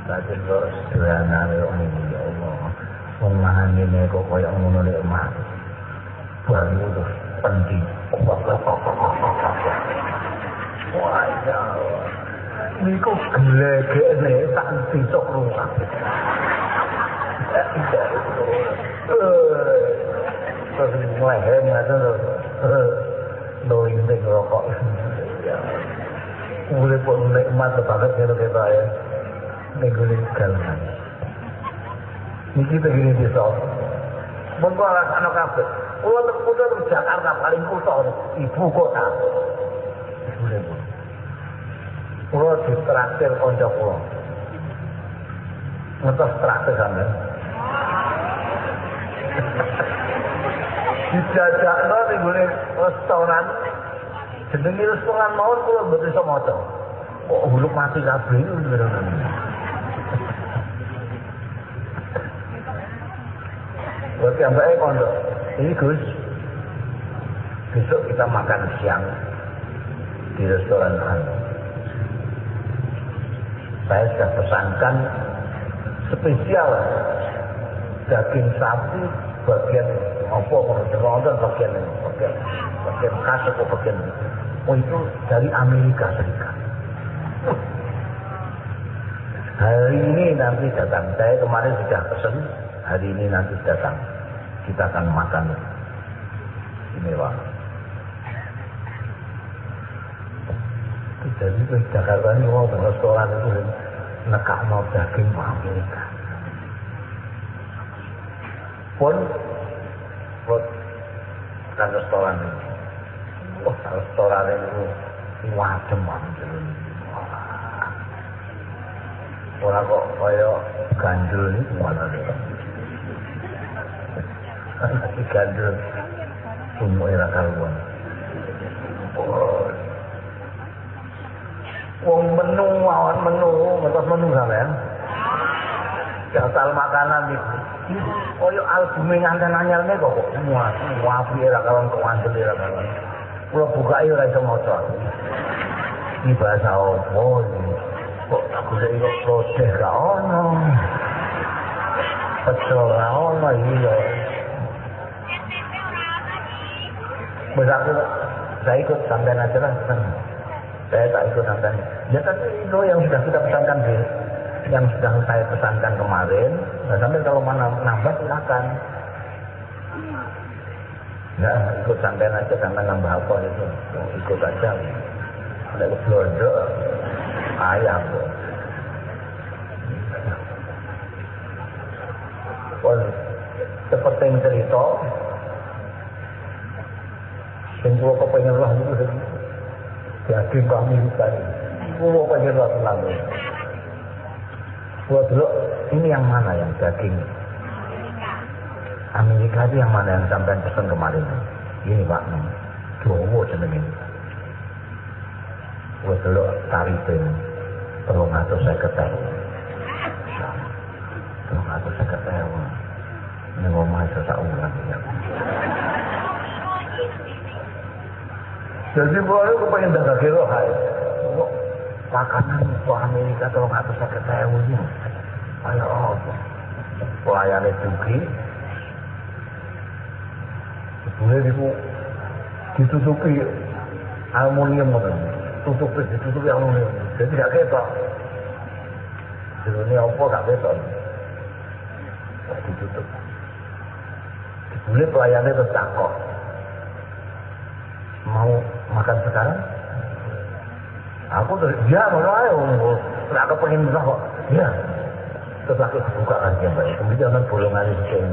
Dadi kok sederhana kok ngene ya Allah. Wong mangan ngene kok koyo ngono nek emak. Baru terus penting. Wah, ya Allah. niku glegekne tak dicok rumah. Terus ngleher ngaten lho. Doi ning rokok. Ule pun nikmat banget kira kita ya. Minggu ini kalian. Niki begini di sana. Mungkin orang anak kafe. Ulang putar Jakarta paling kusol, ibu kota. Kulo ditraktir kanca kulo. Ngetos traktir sampean. Dijajakno ning gone restoran. Jenenge restoran mawon kulo mboten iso maca. Kok huluk mati kabeh Buat yang baik pondok. Ini Gus. Besok kita makan siang di restoran Anu. Saya sudah pesankan spesial daging sapi bagian apa nonton bagian bagian bagian khas atau bagian oh itu dari Amerika Serikat. Hari ini nanti datang. Saya kemarin sudah pesen. Hari ini nanti datang. Kita akan makan istimewa. Jadi di Jakarta ini mau restoran itu nekak daging Amerika. Pun buat kan restoran ini. Wah, restoran itu wajib banget. Ora kok kaya gandul iki mana nih. Gandul. Semua era karuan. Wong menu mawon menu, ngertos menu sampean. Daftar makanan itu. Kaya albume nganten anyarne kok semua. Api era kawan kok ngandel era kawan. Kula buka ora iso maca. Iki bahasa opo iki? kok aku jadi kok proses gak ono pecel gak ono iya Bos aku saya ikut sampai aja lah saya tak ikut sampai ya tapi itu yang sudah kita pesankan di yang sudah saya pesankan kemarin. Nah sampai kalau mana nambah silakan. Ya ikut sampai aja sampai nambah apa itu. Ikut aja. Ada belanja ayam pun seperti yang cerita yang gua kepengen lah itu daging kami tadi pengen lah selalu gua dulu ini yang mana yang daging? Amerika itu yang mana yang sampai pesan kemarin? Ini pak. Jowo jeneng ini. Gua dulu tarifin telung atau saya ketemu telung atau saya ketemu ini ngomong sesak ulang ya. jadi boleh aku pengen dagang kilo hai makanan itu Amerika telung atau saya ketemu ayo pelayannya juga boleh itu ditutupi aluminium tutupi ditutupi aluminium. Jadi tidak ketok. Ini apa gak ketok. Ditutup. Dibeli pelayannya itu cakok mau makan sekarang Aku tuh dia mulai umur. Aku pengen berubah kok. Ya. Setelah aku buka kan dia baik. Kemudian orang bolong alis jeng.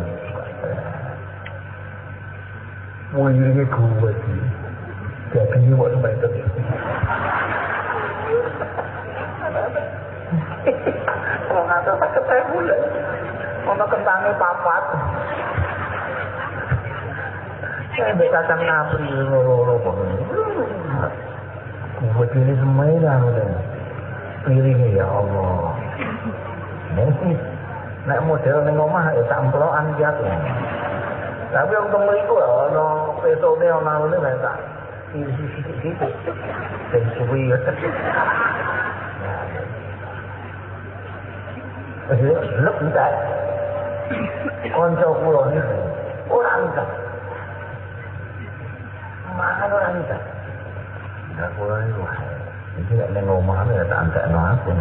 Wiringnya kuat sih. Jadi ini waktu main tadi. Kalau nggak tahu, tak ketemu mulai. Mama kentangnya papat. Saya bisa kena apri, lolo-lolo. 호텔에서 많이 나오는 piring ya Allah nek model ning omah ya samplo anjat tapi untung mriku ya ana pesone ana ngene nek tak sithik-sithik sing suwi ya Lep entar. Konco kula niku cả, entar. nó ora cả. Nah kula niku iki nek ning omah ya tak antekno aku.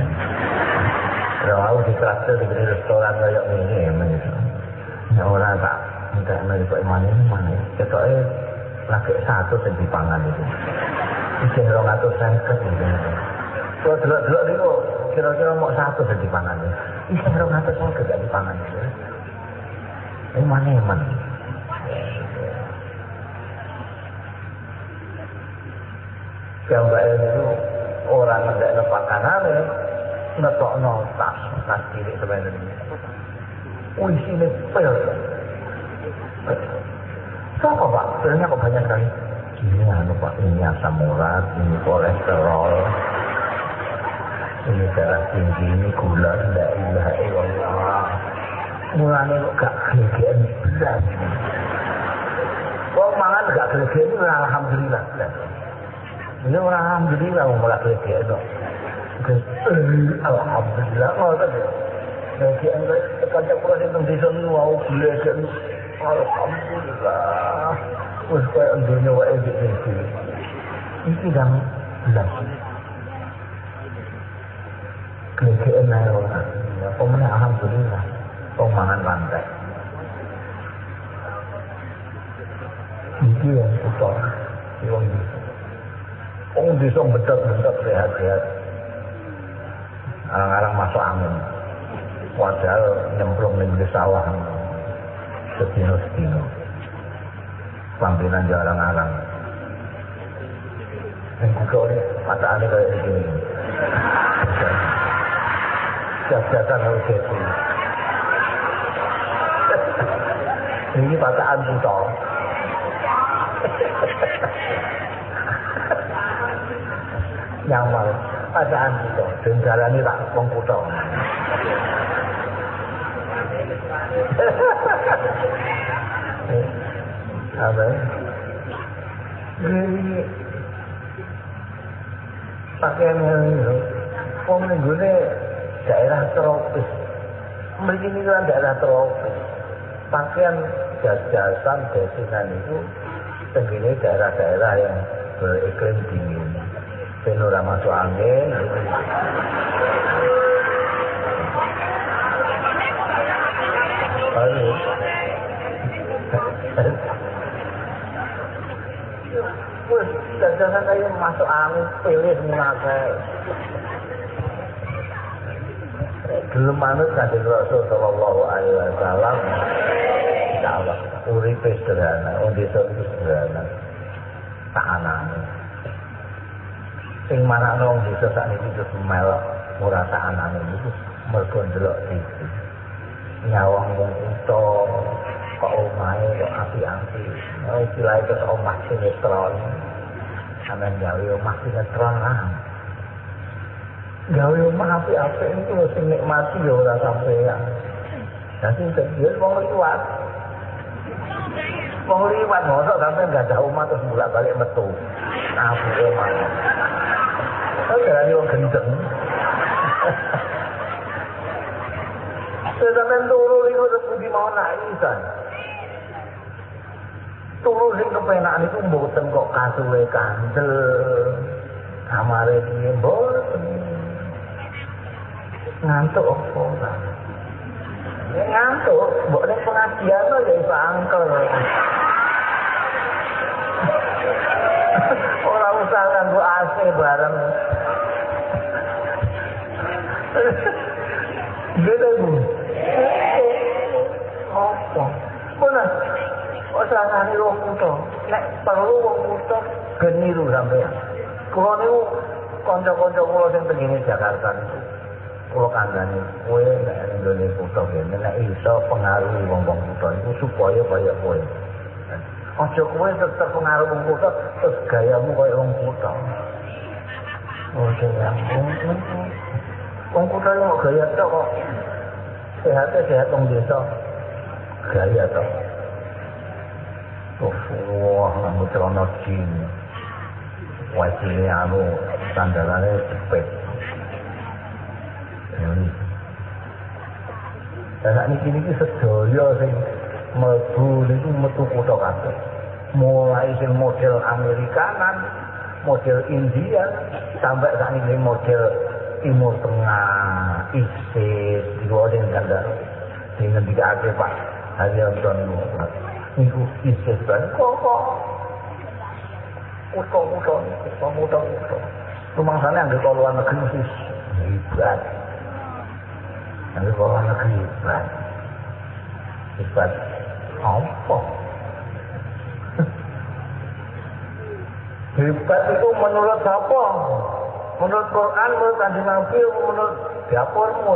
Ya aku ditraktir di restoran kayak ini men. Ya ora tak antekno kok mana mana. Ketoke lagi satu sing dipangan itu. Iki 250 gitu. Kok delok-delok niku kira-kira mau satu pangan. Iya, orang atas saya gak dipangan. Ini Gambar itu orang ada pakanan ya, ngetok no tas, tas cilik sebenarnya. Sini pel. Siapa pak? Pilnya kok banyak sekali. Ini anu pak, ini asam urat, ini kolesterol, ini darah tinggi, ini gula, tidak ilaha illallah. Mulanya kok gak gegean belas. Kok mangan gak gegean alhamdulillah. Ini orang alhamdulillah umrah ke dia. Alhamdulillah. Oh, tak dia. Nanti anda kata pula dia tentang desa ni. Wow, boleh kan. Alhamdulillah. Terus kaya dunia wa edik nanti. Ini kan. Belum. Kelihatan lah. Desa bedak-bedak sehat-sehat. Arang-arang masuk angin. Padahal nyemplung ning sawah. Sedino-sedino. Panggilan jarang-arang. Yang kudo ini, patahannya kayak begini. Jajatan harus gitu. Ini patahan kudo. Nyamal. Dan jalan ini tak wong. Apa? Ini pakaian yang itu, wong ini daerah tropis. Mereka ini kan daerah tropis. Pakaian jas-jasan itu tenggine daerah-daerah yang beriklim dingin. Penura masuk angin. Aduh. Wes, kaya masuk angin, pilih kayak. Dulu manut kanjeng Rasul sallallahu alaihi wasallam. Insyaallah uripe sederhana, itu sederhana. Sing marakno wong desa sakniki terus melok ora tahanane itu mergo ndelok TV. Nyawang wong kutha kok omahe kok api-api. Oh, istilahnya terus omah sinetron. Sampeyan gawe omah sinetron lah. Gawe omah api-api itu lho sing nikmati ya ora sampeyan. Dadi tegir wong liwat. Wong liwat mosok sampeyan gak ada omah terus bolak-balik metu. Api omah. Oh, jadi wong gendeng. Sampeyan turu iku terus mau naisan. turu sing kepenak niku mboten kok kasuwe kandel. Kamare piye mboten. Ngantuk opo ya ngantuk. Mbok ning pengajian to ya iso angkel. Ora usah nganggo AC bareng Bu. Apa? Mana? Osangane wong kutha. Nek perlu wong kutha geniru sampean. Kulo niku kanca-kanca kula sing tengene Jakarta niku. Kulo kandhani kowe nek nggone kutha kene nek iso pengaruhi wong-wong kutha iku supaya kaya kowe. Aja kowe terpengaruh wong kutha terus gayamu kaya wong kutha. Oh, ya. 讲古代我可以得哦，其他这些东西得，可以得。我服我，我做那金，我今年我赚得那个一百，有你。但是你今年是十月份，没土，你都没土骨头干的。Mulai dari model Amerikanan, model India, sampai saat ini model Timur Tengah, ISIS, diwodeng kanda. Dengan tiga ake Pak Haryanton niku ISIS kan kok kok kutha-kutha kutha-kutha kutha. Rumangsane anggere luar negeri mesti hebat. Tapi kok anak hebat. Hebat apa? Hebat itu menurut apa? Menurut Quran, menurut Kanjeng Nabi, menurut dapurmu.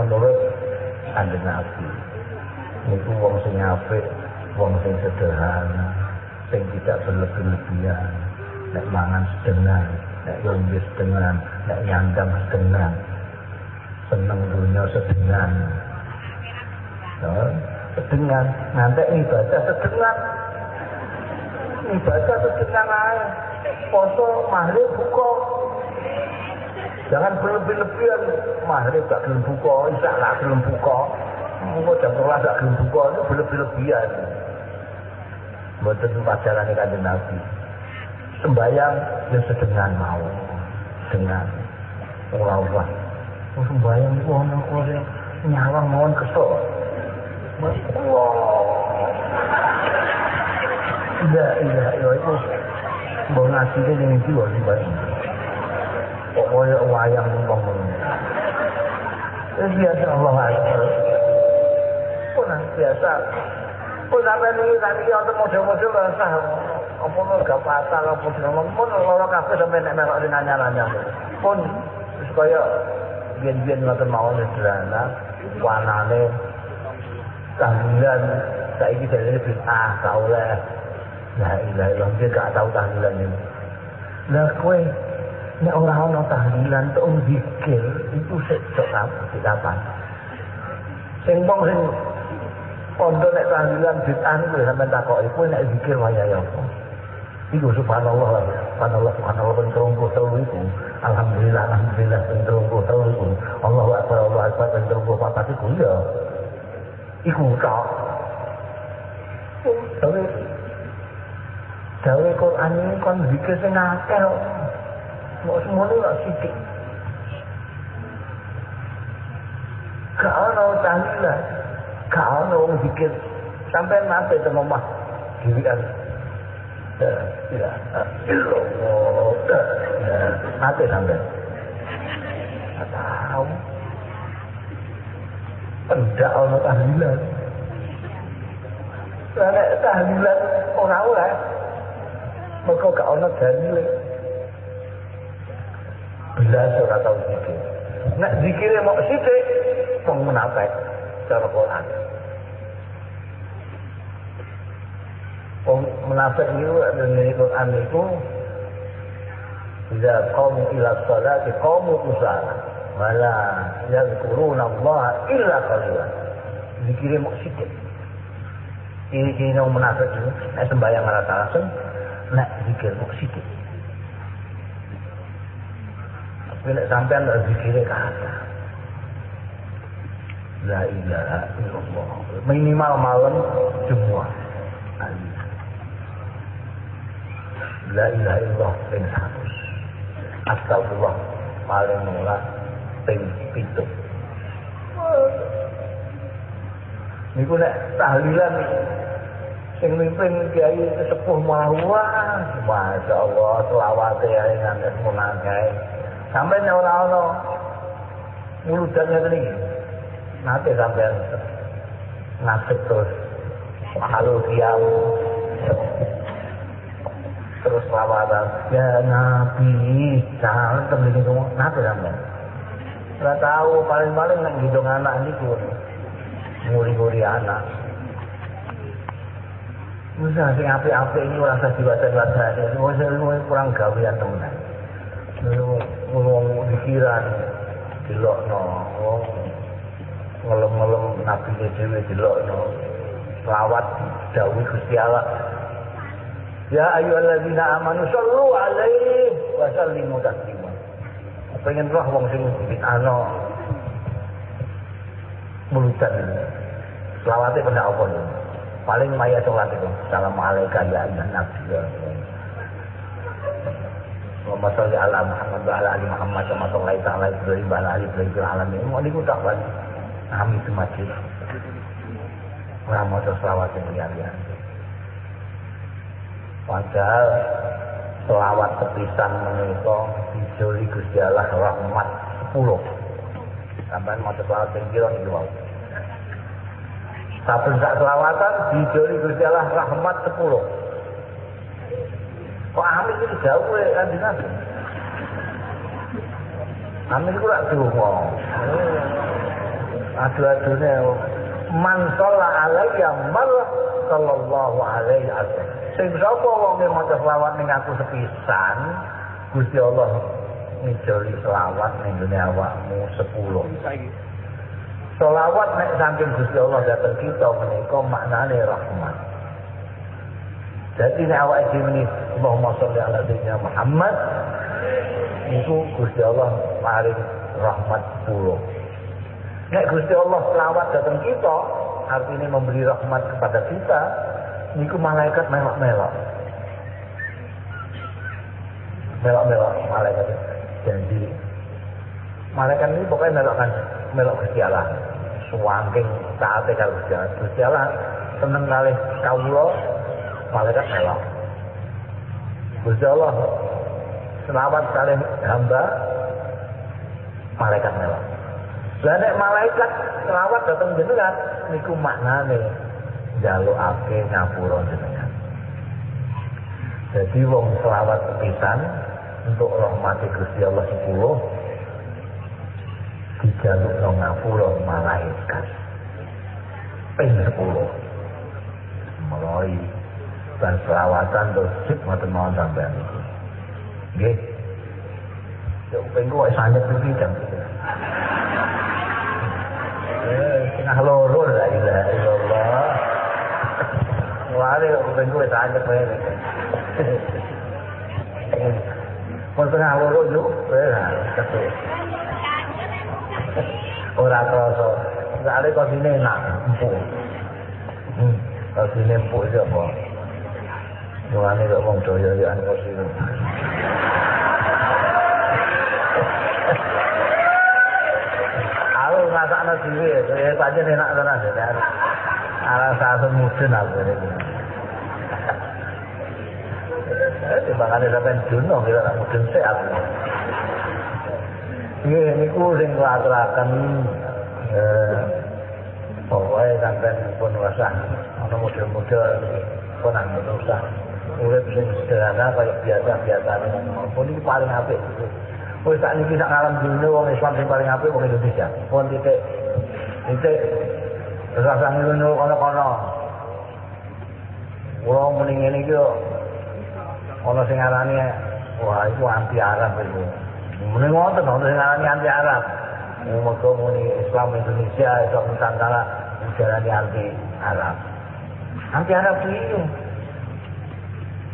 Menurut Kanjeng Nabi. Itu wong sing apik, wong sing sederhana, sing tidak berlebih-lebihan. Nek mangan sedengan, nek ngombe sedengan, nek nyandang sedengan. Seneng dunia sedengan. sedengan, nanti ibadah sedengan. Ibadah sedengan aja. Poso maghrib buka. Jangan berlebih-lebihan. Maghrib gak gelem buka, isya gak gelem buka. Engko jam 12 gak gelem buka, itu berlebih-lebihan. Mboten pajaran kanjeng Nabi. Sembayang ya sedengan mau. Dengan ora-ora. Sembayang itu orang nyawang mohon kesel. Wah. la ilaha illallah mbok ngaji ke ning iki wae bae kok koyo wayang wong ngono wis biasa Allah akbar pun biasa? Pun apa ning iki tapi yo temu dewe-dewe apa lo gak patah apa dewe pun lara kabeh sampe nek melok dinanyar-nyar pun wis kaya gen-gen ngoten mawon sederhana wanane kangen saiki dadi bisa tau lah La ilaha illallah dia gak tahu tahlilan ini. Lah kowe nek ora ana tahlilan tok zikir itu sejak kapan? Sing wong sing pondok nek tahlilan bid'ah niku sampean takoki kowe nek zikir waya ya apa? Iku subhanallah, subhanallah, subhanallah pun terung puluh tahun itu. Alhamdulillah, alhamdulillah pun terung puluh tahun itu. Allah akbar, Allah akbar pun terung puluh papat itu ya. Iku tak. Tapi Dawe Quran ini kan zikir sing akeh. Mau semuanya gak sidik. Gak ada tahlilan. Gak orang zikir. Sampai nanti itu nomah. Dirian. Ya, illallah. Nanti sampai. Gak tahu. Tidak ada tahlilan. Karena tahlilan orang-orang. Maka gak ada dalile. Belas ora tau zikir. Nek zikire mau sithik wong menapek cara Quran. Wong menapek niku dari Quran niku Iza qamu ila sholati qamu kusala. Wala yadhkuruna Allah illa qalila. Zikire mau sithik. Ini-ini yang menafik itu, nek sembahyang rata langsung, nek zikir kok sithik. Tapi nek sampean nek zikire kata. La ilaha illallah. Minimal malam semua. La ilaha illallah ping 100. Astagfirullah paling mula ping 7. Niku nek tahlilan sing mimpin kiai sepuh mawah Masya Allah selawate ya ngantos munakae sampai ora ana muludan ngene iki. Nate sampean ngadeg terus halo diam. Terus selawatan ya nabi jangan temen itu nate sampean. Ora tahu paling-paling nek ngidung anak niku nguri-nguri anak Bisa sing apik-apik ini ora usah diwaca-waca. Wong sing kurang gawean temenan. Wong pikiran delokno, wong ngelem-ngelem nabi dhewe delokno. Selawat dawuh Gusti Allah. Ya ayyuhalladzina amanu sallu alaihi wa sallimu taslima. Pengen roh wong sing bid'ano mulutan ini. Selawatnya apa ini? Paling maya sholat itu. Assalamualaikum ya ayah nabi ya. Muhammad salli ala Muhammad wa ala ali Muhammad sama salli ta'ala Ibrahim wa ala ali Ibrahim alamin. Mau dikutak lagi. Kami itu masjid. Orang mau selawat yang lihat-lihat. Padahal selawat sepisan menika dijoli Gusti Allah rahmat 10 sampean maca selawat ping pira niki wae Saben sak selawatan dijoli Gusti Allah rahmat 10 Kok amin iki jauh ya kan Nabi? Amin iku lak donga Adu-adune man sholat alaiya marah sallallahu alaihi wasallam sing sapa wong maca selawat ning aku sepisan Gusti Allah ngijoli selawat ning dunya awakmu 10 Selawat nek saking Gusti Allah dateng kita menika maknane rahmat. Jadi nek awake dhewe muni Allahumma sholli ala sayyidina Muhammad itu Gusti Allah paring rahmat 10. Nek Gusti Allah selawat datang kita, artinya memberi rahmat kepada kita, niku malaikat melok-melok. Melok-melok malaikat. Jadi malaikat ini pokoknya melok kan melok Gusti Allah. Suwangking saatnya kalau Gusti Allah. Gusti Allah seneng kali kawula malaikat melok. Gusti Allah selawat kali hamba malaikat melok. Lah malaikat selawat datang jenengan niku maknane njalukake ngapura jenengan. Jadi wong selawat sepisan untuk rahmati Gusti Allah 10 dijaluk no ngapura malaikat. Ping 10. Mulai dan selawatan terus sip ngoten mawon sampean niku. Nggih. Yo ping kuwi sanjep iki jam Tengah loro la ilaha illallah. Wale gue tanya kowe. Pun tengah loro yo, ora kroso. Sale kok sine enak, empuk. Hmm, kok sine empuk iki apa? Mulane kok wong doyo-doyan kok sine. Aku ngrasakno dhewe, kaya pancen enak tenan ya. Ala satu mudun aku ini. Eh, timbangane sampean duno kira mudun. Nggih niku sing kuaturaken eh pokoke sampean pun wasah ana model-model pun ana usah urip sing sederhana kaya biasa-biasa pun iki paling apik Wis tak niki sak ngalam dunia wong Islam sing paling apik wong Indonesia. Pun titik. Titik. Rasa ngono kono-kono. Wong muni ngene iki ana sing arani wah iku anti Arab itu. Muni ngoten ana sing anti Arab. Mergo muni Islam Indonesia, Islam Nusantara dijarani anti Arab. Anti Arab itu.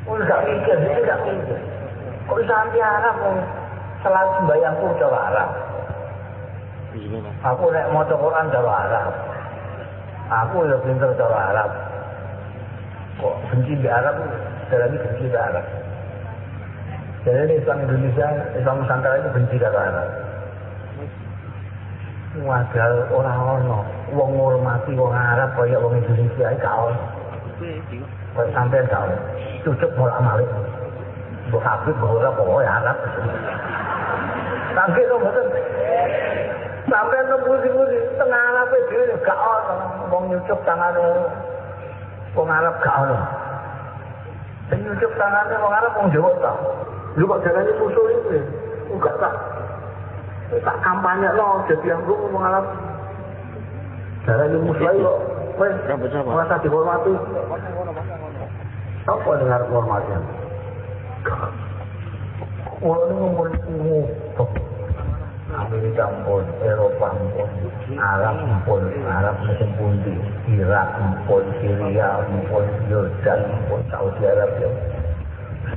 Oh, gak mikir, dia gak mikir. Kok bisa anti Arab? selalu sembayangku cara Arab. Aku nek maca Quran cara Arab. Aku ya pinter cara Arab. Kok benci di Arab, ini benci di Arab. Jadi ini Islam Indonesia, Islam Nusantara itu benci kata anak. Wajar orang-orang, wong ngurmati wong Arab kaya wong Indonesia iki kaon. Kaya sampean kaon. Cucuk bolak-balik. Mbok Habib ora pokoke Arab. Tangke to mboten. Sampai nembusi-busi tengah Arab dhewe gak ono wong nyucuk tangane wong Arab gak ono. Sing nyucuk tangane wong Arab wong Jawa ta. Lu kok jarane musuh ya? Enggak tak. Tak kampanye lo jadi yang wong Arab. Jarane musuh kok wes merasa dihormati. Apa dengar hormatnya? Kulo ini ngomong ungu. Amerika pun, Eropa pun, Arab pun, Arab musim pundi, Irak pun, Syria pun, Yordan pun, Saudi Arabia. Tahun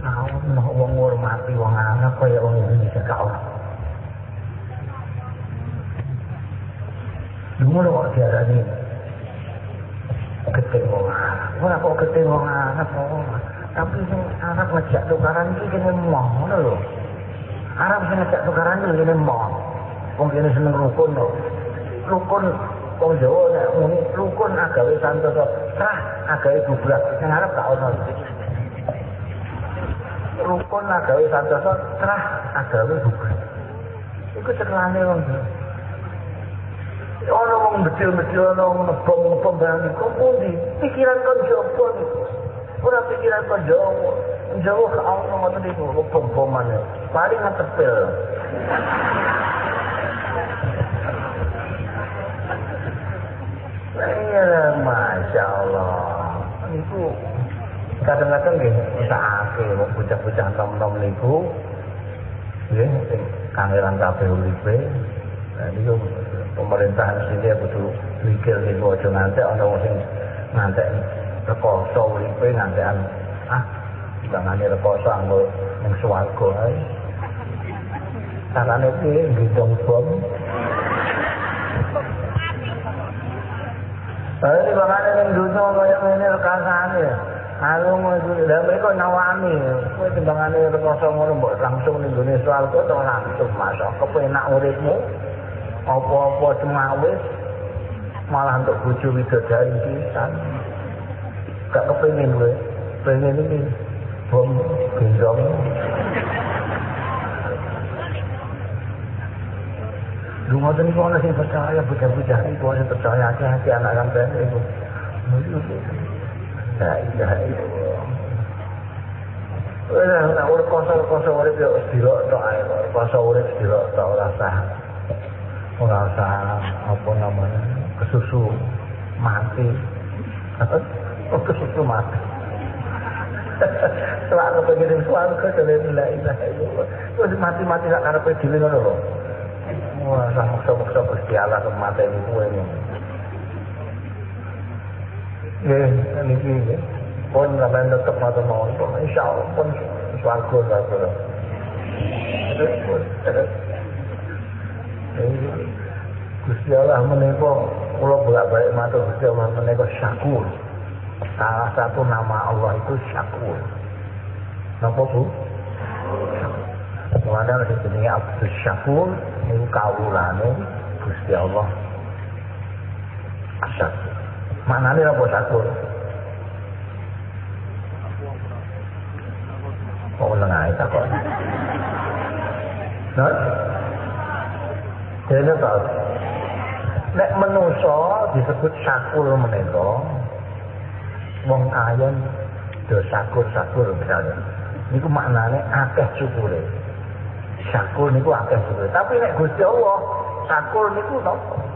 mau wong ngurmati wong Arab kaya wong Indonesia kau. Dulu kok diarani keting wong Arab. Ora kok keting wong Arab kok. Tapi sing Arab ngejak tukaran iki kene moh ngono lho. Arab sing ngejak tukaran iki kene moh. Wong kene seneng rukun lho. Rukun wong Jawa nek muni rukun agawe santoso, sah agawe gubrak. Sing Arab gak ono. Rukun agawe santoso terah agawe bukan. Iku cekelane wong. Ono wong bedil-bedil ono wong nebong-nebong barang iku pundi? Pikiran kon jopo. Ora pikiran kon jowo. Jowo ke Allah ngoten niku nebong-nebongan. Paling ngetepil. Iya, Masya Allah. Itu kadang-kadang gini, bisa ake, mau bocah-bocah nom-nom niku, ya, kangelan kafe uripe, nah niku pemerintahan sini ya kudu mikir niku aja ngantek, ana wong sing ngantek rekoso uripe ngantekan ah bangane rekoso anggo ning swarga ae. Carane piye nggendong bom. Iki bangane ning dunya kaya ngene rekasane. Aku mau itu, dan mereka nyawani, kue timbangane rekoso ngono mbok langsung ning gone swarga to langsung masuk kepenak uripmu. Apa-apa cemawis malah untuk bojo widodari pisan. Gak kepengin gue, pengen ini bom gendong. Lu ngoten niku ana sing percaya bocah-bocah iku ana percaya hati-hati anak sampean iku. La ilaha illallah. Wis ana ora koso-koso urip yo sira to ae. Kosa urip sira tok ora sah. Ora sah apa namanya? Kesusu mati. Oh kesusu mati. Tak ana pengen suara ke dene la ilaha illallah. Wis mati-mati sak karepe dhewe ngono lho. Wah, sah-sah-sah Gusti Allah kemate ini kuwi. Ini. Nggih, niki nggih. Pun sampeyan tetep matur mawon, pun insyaallah pun swarga swarga. Gusti Allah menika kula bolak-balik matur Gusti Allah menika syakur. Salah satu nama Allah itu syakur. Napa Bu? Mulane ana jenenge Abdus Syakur niku kawulane Gusti Allah. Syakur. Maknane apa syakur? Oh, lengah itu kok. Nah, Dene to. Nek manusa disebut syakur menika wong ayen do syakur-syakur misalnya. Niku maknane akeh syukure. Syakur niku akeh syukure. Tapi nek Gusti Allah syakur niku napa?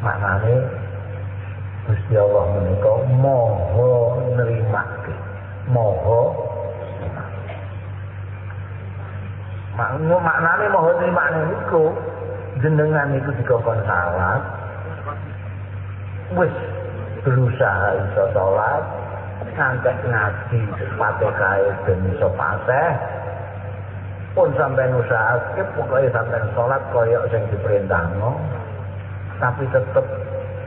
Maknane Gusti Allah menika maha nrimake. Maha Maknanya maknane mohon nrimane niku jenengan itu dikokon salat. Wis berusaha iso salat ngantek ngaji fatihah ben iso paseh. Pun sampai usaha pokoknya sampai sholat koyok yang diperintahno tapi tetep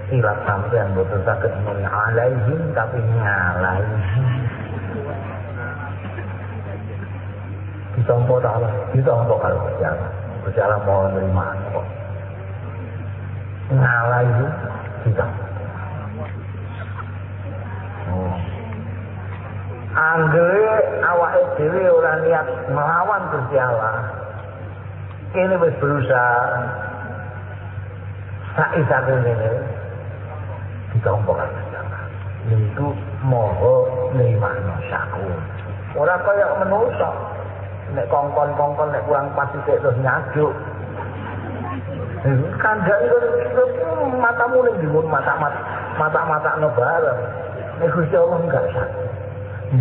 silap sampai yang betul sakit alaihim tapi ngalaihim ditompo tak Allah ditompo kalau berjalan. Berjalan mau menerima kok. Ngalaihim ditompo oh. Anggere awake dhewe ora niat melawan Gusti Allah. Kene wis berusaha saisane ngene ditompo kan. Niku moho nrimano syakur. Ora kaya menungso. Nek kongkon-kongkon nek kurang pas sithik terus nyajuk. Kandak itu matamu ning dimun mata-mata no bareng. Nek Gusti Allah enggak sakit.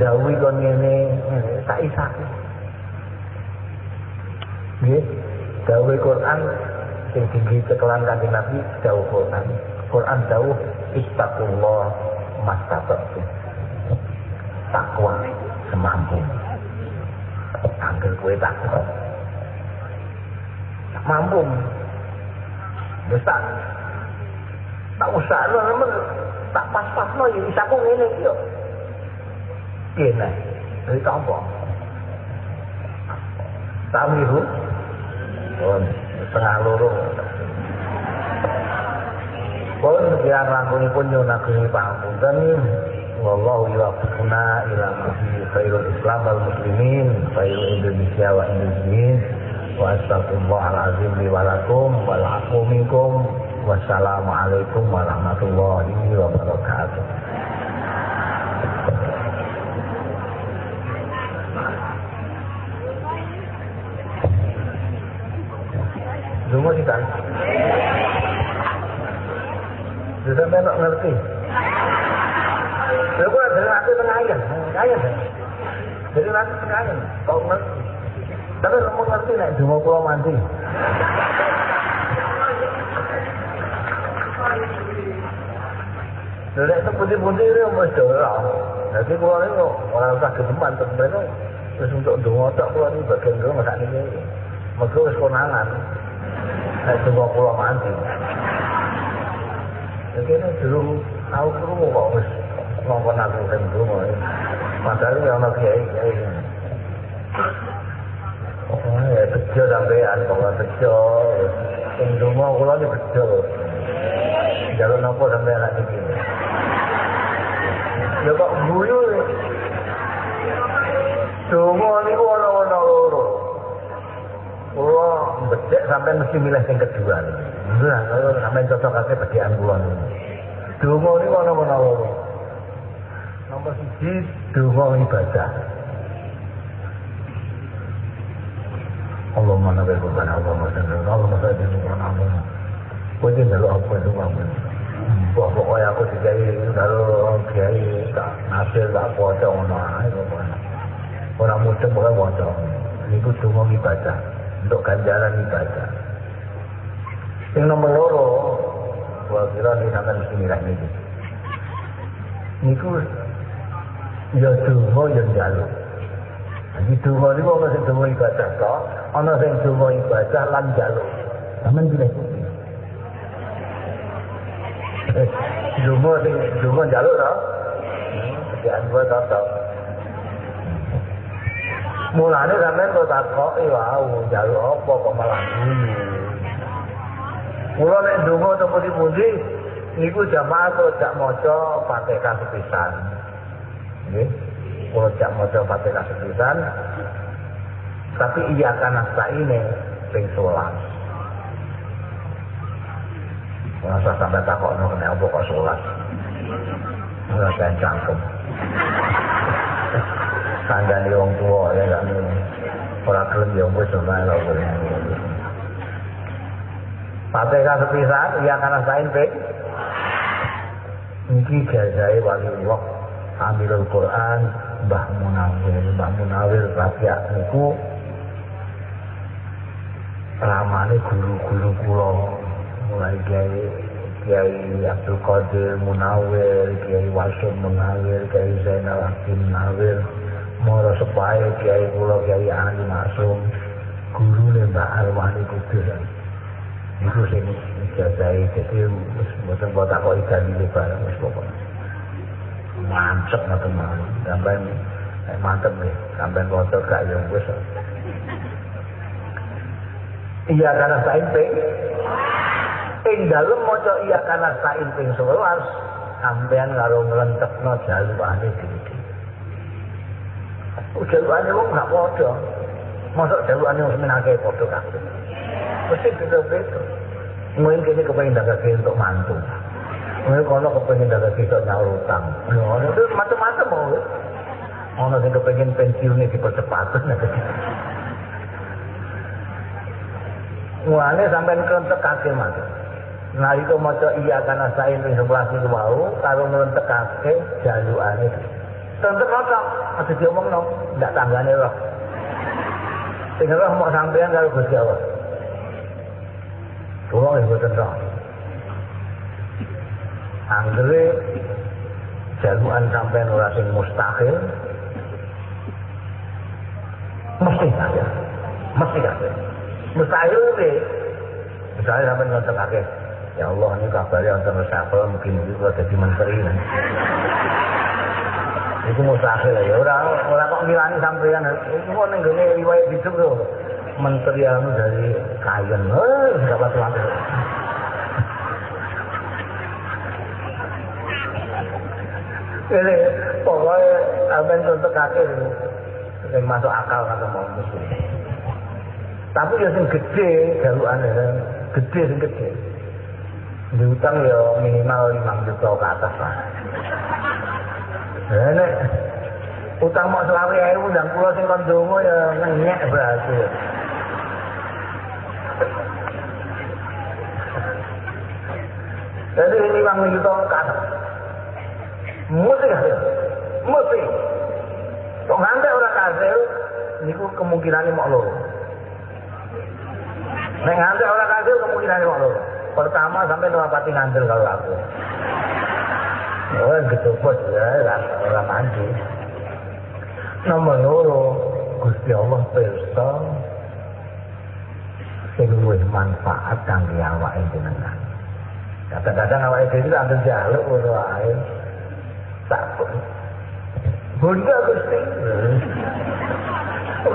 Dawi kon ngene tak isake. Nggih. Dawe Quran tinggi-tinggi setelan kanji Nabi jauh Quran. Quran jauh Ittaqullah Mastatok Takwa semampu. Panggil kue takwa Mampu. Bisa Tak usah lu namun Tak pas-pas no ya bisa aku ngene yo. Kene Dari tombol Tahu ibu Oh setengah loro. Pun biar langkung pun nyun ageng pangapunten. Wallahu yuwaffiquna ila khairul islam wal muslimin khairul indonesia wa indonesiin wa astagfirullahalazim li walakum wal afu minkum. Wassalamualaikum warahmatullahi wabarakatuh Melok ngerti. Lha kok dari aku tengah ayan, ayan. Jadi nanti ayan, kau ngerti. Tapi kamu ngerti nek dungo kula mandi. Lha nek putih-putih itu wis ora. Jadi kula niku ora usah gedeman temen terus untuk dungo tok kula niku bagian dungo sak niki. Mergo wis konangan. Nek dungo kula mandi. Jadi ini dulu tahu kerumuh kok wis ngomong aku yang kerumuh ini. Padahal ini orang kiai-kiai. Oh ya, bejo sampean bahwa bejo. Sing kerumuh aku lagi bejo. Jalur nopo sampean lagi gini. Ya kok buyu ya. Dungu ini wana-wana loro. Wah, bejek sampean mesti milih sing kedua nih. Kalau sampai cocok kate bedian kula niku. Dungo niku ana-ana loro. Nomor siji dungo ibadah. Allahumma nabi kurban Allahumma sallallahu Allahumma sallallahu Allahumma Kau ini jalur apa itu kamu? Wah pokoknya aku dikai kalau kiai tak nasir tak foto ngono ae pokoknya. Foto. Ini ku cuma ibadah untuk ganjaran ibadah. Yang nomor kenapa rezeki niku. Niku ya duho yang jaluk. Jadi duho ini kalau saya duho ibadah toh, kalau saya duho ibadah lan jaluk. Aman juga. Eh, duho ini duho jaluk toh. Kerjaan gue toh toh. Mulanya sampe kok tak kok, iya jaluk apa kok malah bunyi. Mulanya duho tempat dipundi, niku jamaah kok jak maca Fatihah sepisan. Nggih. Kula jak maca Fatihah sepisan. Tapi iya kan ini ping 11. Masa sampai takok no kena apa kok 11. Ora kan cangkem. Sanggane wong tuwa ya kan. Ora gelem ya wis ora lho. Fatihah sepisan, iya karena sain pek. Niki jazai wali Allah. Ambilul Quran, Mbah Munawir, Mbah Munawir rakyat niku ramane guru-guru kula mulai kiai Kiai Abdul Qadir Munawir, Kiai Wasim Munawir, Kiai Zainal Abidin Munawir, Moro Sepai, Kiai Kula, Kiai Ali Masum, guru Mbak Arwani Kudus. Itu sing ijazai jadi wis mboten kok tak kok ijan iki bareng wis pokoknya mantep ngoten mawon sampean eh, mantep nih sampean waca gak ya wis iya karena sain ping ing dalem maca iya karena sain ping 11 sampean karo nglentekno jalukane dhewe jalukane wong gak padha. Masuk jalukane wis menake padha kabeh Mungkin kene kepengin dagake entuk mantu. Mungkin kono kepengin dagake iso nyaur utang. Ngono itu macam-macam mau. Ono sing kepengin pensiune dipercepat nek. Mulane sampean kentek kake mas. Nah itu maca iya kana saya ini sebelah sini mau, kalau ngelentek kake jaluan itu. Tentu kocok, masih diomong no, tidak tangganya loh. Tinggal mau sampean kalau berjawab. Wis boten tok. Anggere jaluan sampean ora sing mustahil. Mesti kaya. Mesti kaya. Mustahil iki. Sampean ngoten akeh. Ya Allah untuk reshuffle mungkin itu kalau jadi menteri kan. Itu mustahil ya. Ora ora kok ngilangi sampean. Itu kok ning gone riwayat hidup lho. Menteri anu dari kayen eh enggak batu lagi Ini pokoknya yang contoh kaki yang masuk akal kata mau. Tapi ya sing gede galuane gede sing gede. Diutang ya minimal 5 juta ke atas lah. Ini utang mau selawi ewu dan pulau sing kon ya ngenyek berarti. Jadi ini ke atas. Mesti hasil. Mesti. Kok ngantek orang hasil, niku kemungkinannya mau loro. Nek ngantek orang hasil kemungkinannya mau loro. Pertama sampai pati ngantel kalau aku. Oh, gitu bos ya, orang mandi. Nomor loro, Gusti Allah pirsa luwih manfaat kangge awake jenengan. Kadang-kadang awake dhewe ambil jaluk ngono ae. Takut. Honda Gusti.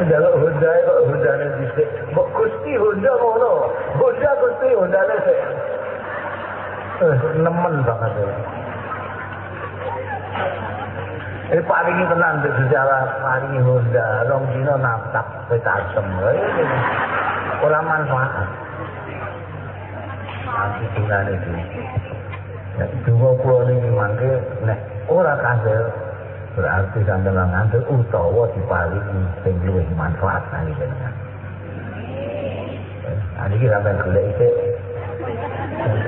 Jaluk Honda kok Honda ning dhisik. Mbok Gusti Honda ngono. Honda Gusti Honda sik. Eh, nemen banget ya. Eh paringi tenan ndek bicara paringi Honda, rong dina naftak petasem. Ora manfaat. Nanti dingane iki. Ya dungo kula niki mangke nek ora kasil berarti sampe ngantuk utawa diparingi sing luwih manfaat kali jenengan. Nah, ini sampai golek isik.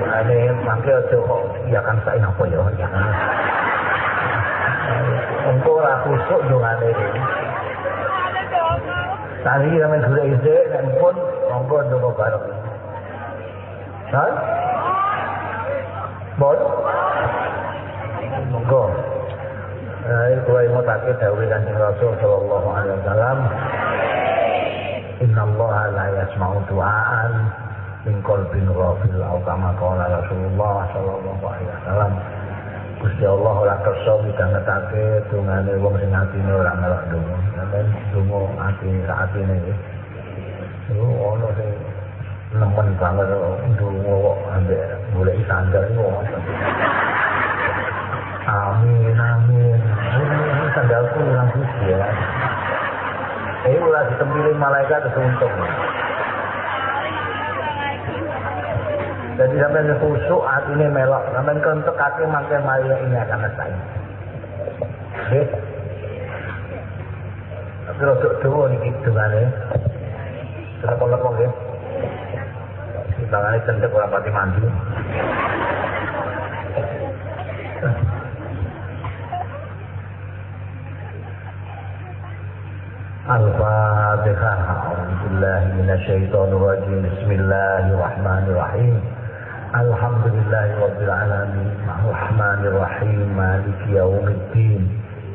Ane mangke aja kok ya kan saya napa ya ya kan. Engko ora kusuk dongane iki. Tadi sampe golek isik nek pun ndonga bareng. Hah? Bon? Monggo. Nah, kula mau takut dawuh Kanjeng Rasul sallallahu alaihi wasallam. Inna Allah la yasma'u du'aan min qalbin ghafil atau kama qala Rasulullah sallallahu alaihi wasallam. Gusti Allah ora kersa midhangetake dungane wong sing atine ora melok donga. Sampeyan donga ati saatine iki. Yo ono sing nemen banget donga kok ambek golek sandal iku. Amin amin. Sandalku nang Gusti ya. Ini ulah ditempili malaikat itu untung. Jadi sampai khusuk ini melok. Sampai kentuk kaki makin maya ini akan selesai. Oke. Rodok dua ini hitungannya. Sudah kolok ya. Timbangannya cendek orang pati mandi. الفاتحة أعوذ بالله من الشيطان الرجيم بسم الله الرحمن الرحيم الحمد لله رب العالمين الرحمن الرحيم مالك يوم الدين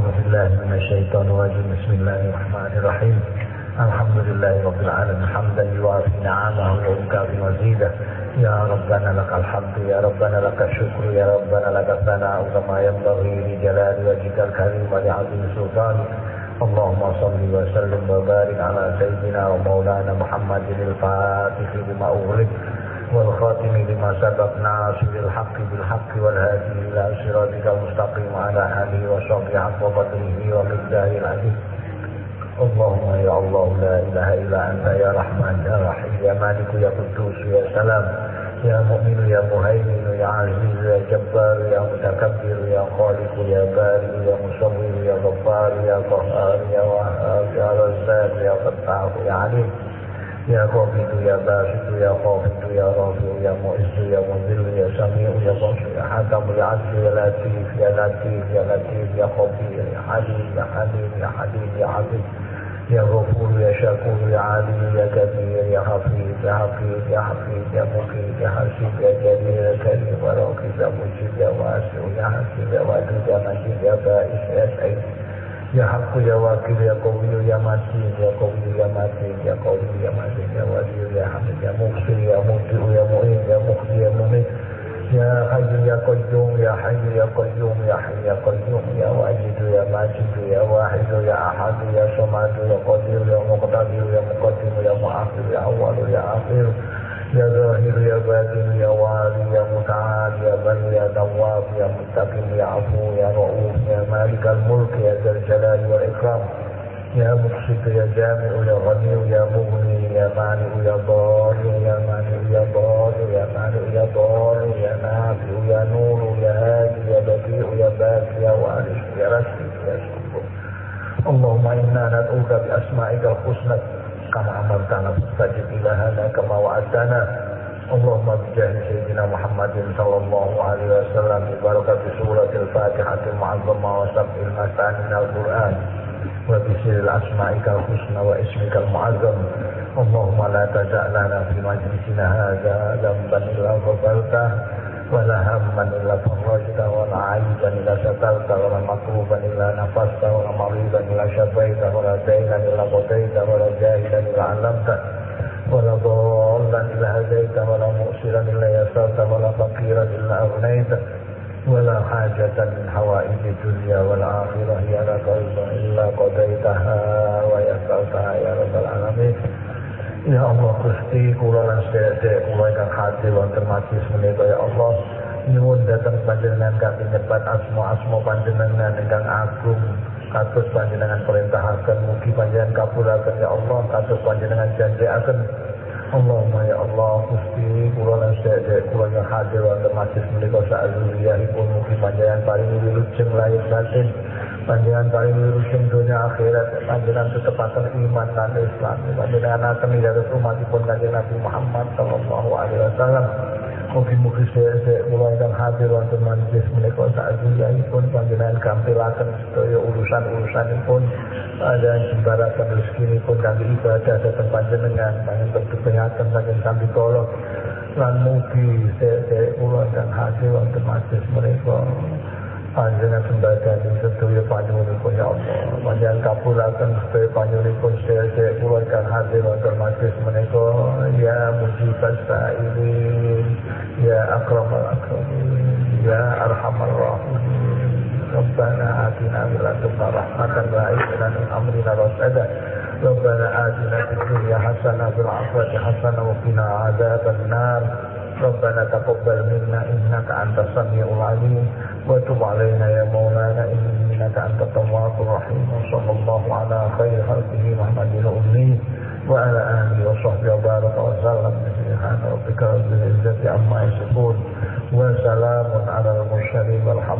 أعوذ بالله من الشيطان الرجيم. بسم الله الرحمن الرحيم. الحمد لله رب العالمين. حمدا يوافي نعمه ويكافي مزيده يا ربنا لك الحمد يا ربنا لك الشكر يا ربنا لك الثناء كما ينبغي لجلال وجهك الكريم ولعظيم سلطانك. اللهم صل وسلم وبارك على سيدنا ومولانا محمد الفاتح لما أغلق. والخاتم لما سبق ناصر الحق بالحق والهادي إلى صراطك المستقيم على آله وصحبه حق قدره ومقداره العزيز. اللهم يا الله لا إله إلا أنت يا رحمن يا رحيم يا مالك يا قدوس يا سلام يا مؤمن يا مهيمن يا عزيز يا جبار يا متكبر يا خالق يا بارئ يا مصور يا غفار يا قهار يا وهاب يا رزاق يا فتاح يا عليم. يا قابض يا باسط يا خافض يا رافع يا معز يا مذل يا سميع يا بصير يا حكم يا عدل يا لطيف يا لطيف يا لطيف يا خبير يا حليم يا حليم يا حليم يا عزيز يا غفور يا شكور يا علي يا كبير يا حفيظ يا حفيظ يا حفيظ يا مقيم يا حسيب يا جليل يا كريم يا راقب يا مجيب يا واسع يا حسيب يا ودود يا مجيد يا بائس يا سعيد يا حق يا واكل يا قوي يا متين يا قوي يا متين يا قوي يا متين يا ولي يا حميد يا مغفر يا مبدئ يا معين يا مخزي يا مميت يا حي يا قيوم يا حي يا قيوم يا حي يا قيوم يا واجد يا ماجد يا واحد يا أحد يا صمد يا قدير يا مقتدر يا مقدم يا مؤخر يا أول يا اخر يا ظاهر يا باطن يا والي يا متعال يا بل يا تواب يا متقم يا عفو يا رؤوف يا مالك الملك يا ذا الجلال والاكرام يا مقسط يا جامع يا غني يا مغني يا مانع يا ضار يا مانع يا ضار يا مانع يا ضار يا نافع يا نور يا هادي يا بديع يا باقي يا وارث يا رشيد يا شكور اللهم انا ندعوك باسمائك الحسنى كما امرتنا فاستجب الهنا كما وعدتنا اللهم بجاه سيدنا محمد صلى الله عليه وسلم ببركه سوره الفاتحه المعظمه وسبع المثاني من القران وبسر أسمائك الحسنى واسمك المعظم اللهم لا تدع لنا في مجلسنا هذا ذنبا إلا غفرته ولا هما إلا فرجته ولا عيبا إلا سترته ولا مكروبا إلا نفسته ولا مريضا إلا شفيته ولا دينا إلا قضيته ولا جاهلا إلا علمته ولا ضالا إلا هديته ولا مؤسرا إلا يسرته ولا فقيرا إلا أغنيته ولا حاجة من حوائج الدنيا والآخرة هي لك إلا قضيتها ويسرتها يا رب العالمين. Ya Allah Gusti kula lan sedherek kula ingkang hadir wonten majlis menika ya Allah. Nyuwun dhateng panjenengan kami nyebat asma-asma panjenengan ingkang agung kados panjenengan perintahaken mugi panjenengan kabulaken ya Allah kados panjenengan janjiaken. Allahumma ya Allah Gusti kula lan sedherek kula yang hadir wonten majlis menika saazuriyahipun mugi panjenengan paringi wilujeng lahir batin panjenengan paling wilujeng dunia akhirat. Panjenengan tetepaken iman lan Islam. Panjenengan akan hidup umatipun kanjeng Nabi Muhammad sallallahu alaihi wasallam. Mugi-mugi saya kula ingkang hadir wonten majlis menika saajengipun panjenengan gampilaken sedaya urusan-urusanipun. Panjenengan jembaraken rezekinipun kangge ibadah dhateng panjenengan. Panjenengan kepengaken saking sami kala. Lan mugi saya kula ingkang hadir wonten majlis menika Anjana Sembada di sedoyo panyunipun ya Allah. Panjenengan kapuraken sedaya panyunipun sedherek kula ingkang hadir wonten majelis menika ya mujibas sa'irin ya akramal al ya arhamar rahimin. Rabbana atina min ladunka rahmatan wa hayyina min amrina rasyada. Rabbana atina fid dunya hasanah wa fil akhirati hasanah wa qina adzabannar. ربنا تقبل منا إنك أنت السميع العليم. وتب علينا يا مولانا إنك أنت التواب الرحيم. وصلى الله على خير خلقه محمد الأمي وعلى آله وصحبه وبارك وسلم. سبحان ربك رب العزة عما يصفون. وسلام على المرسلين والحمد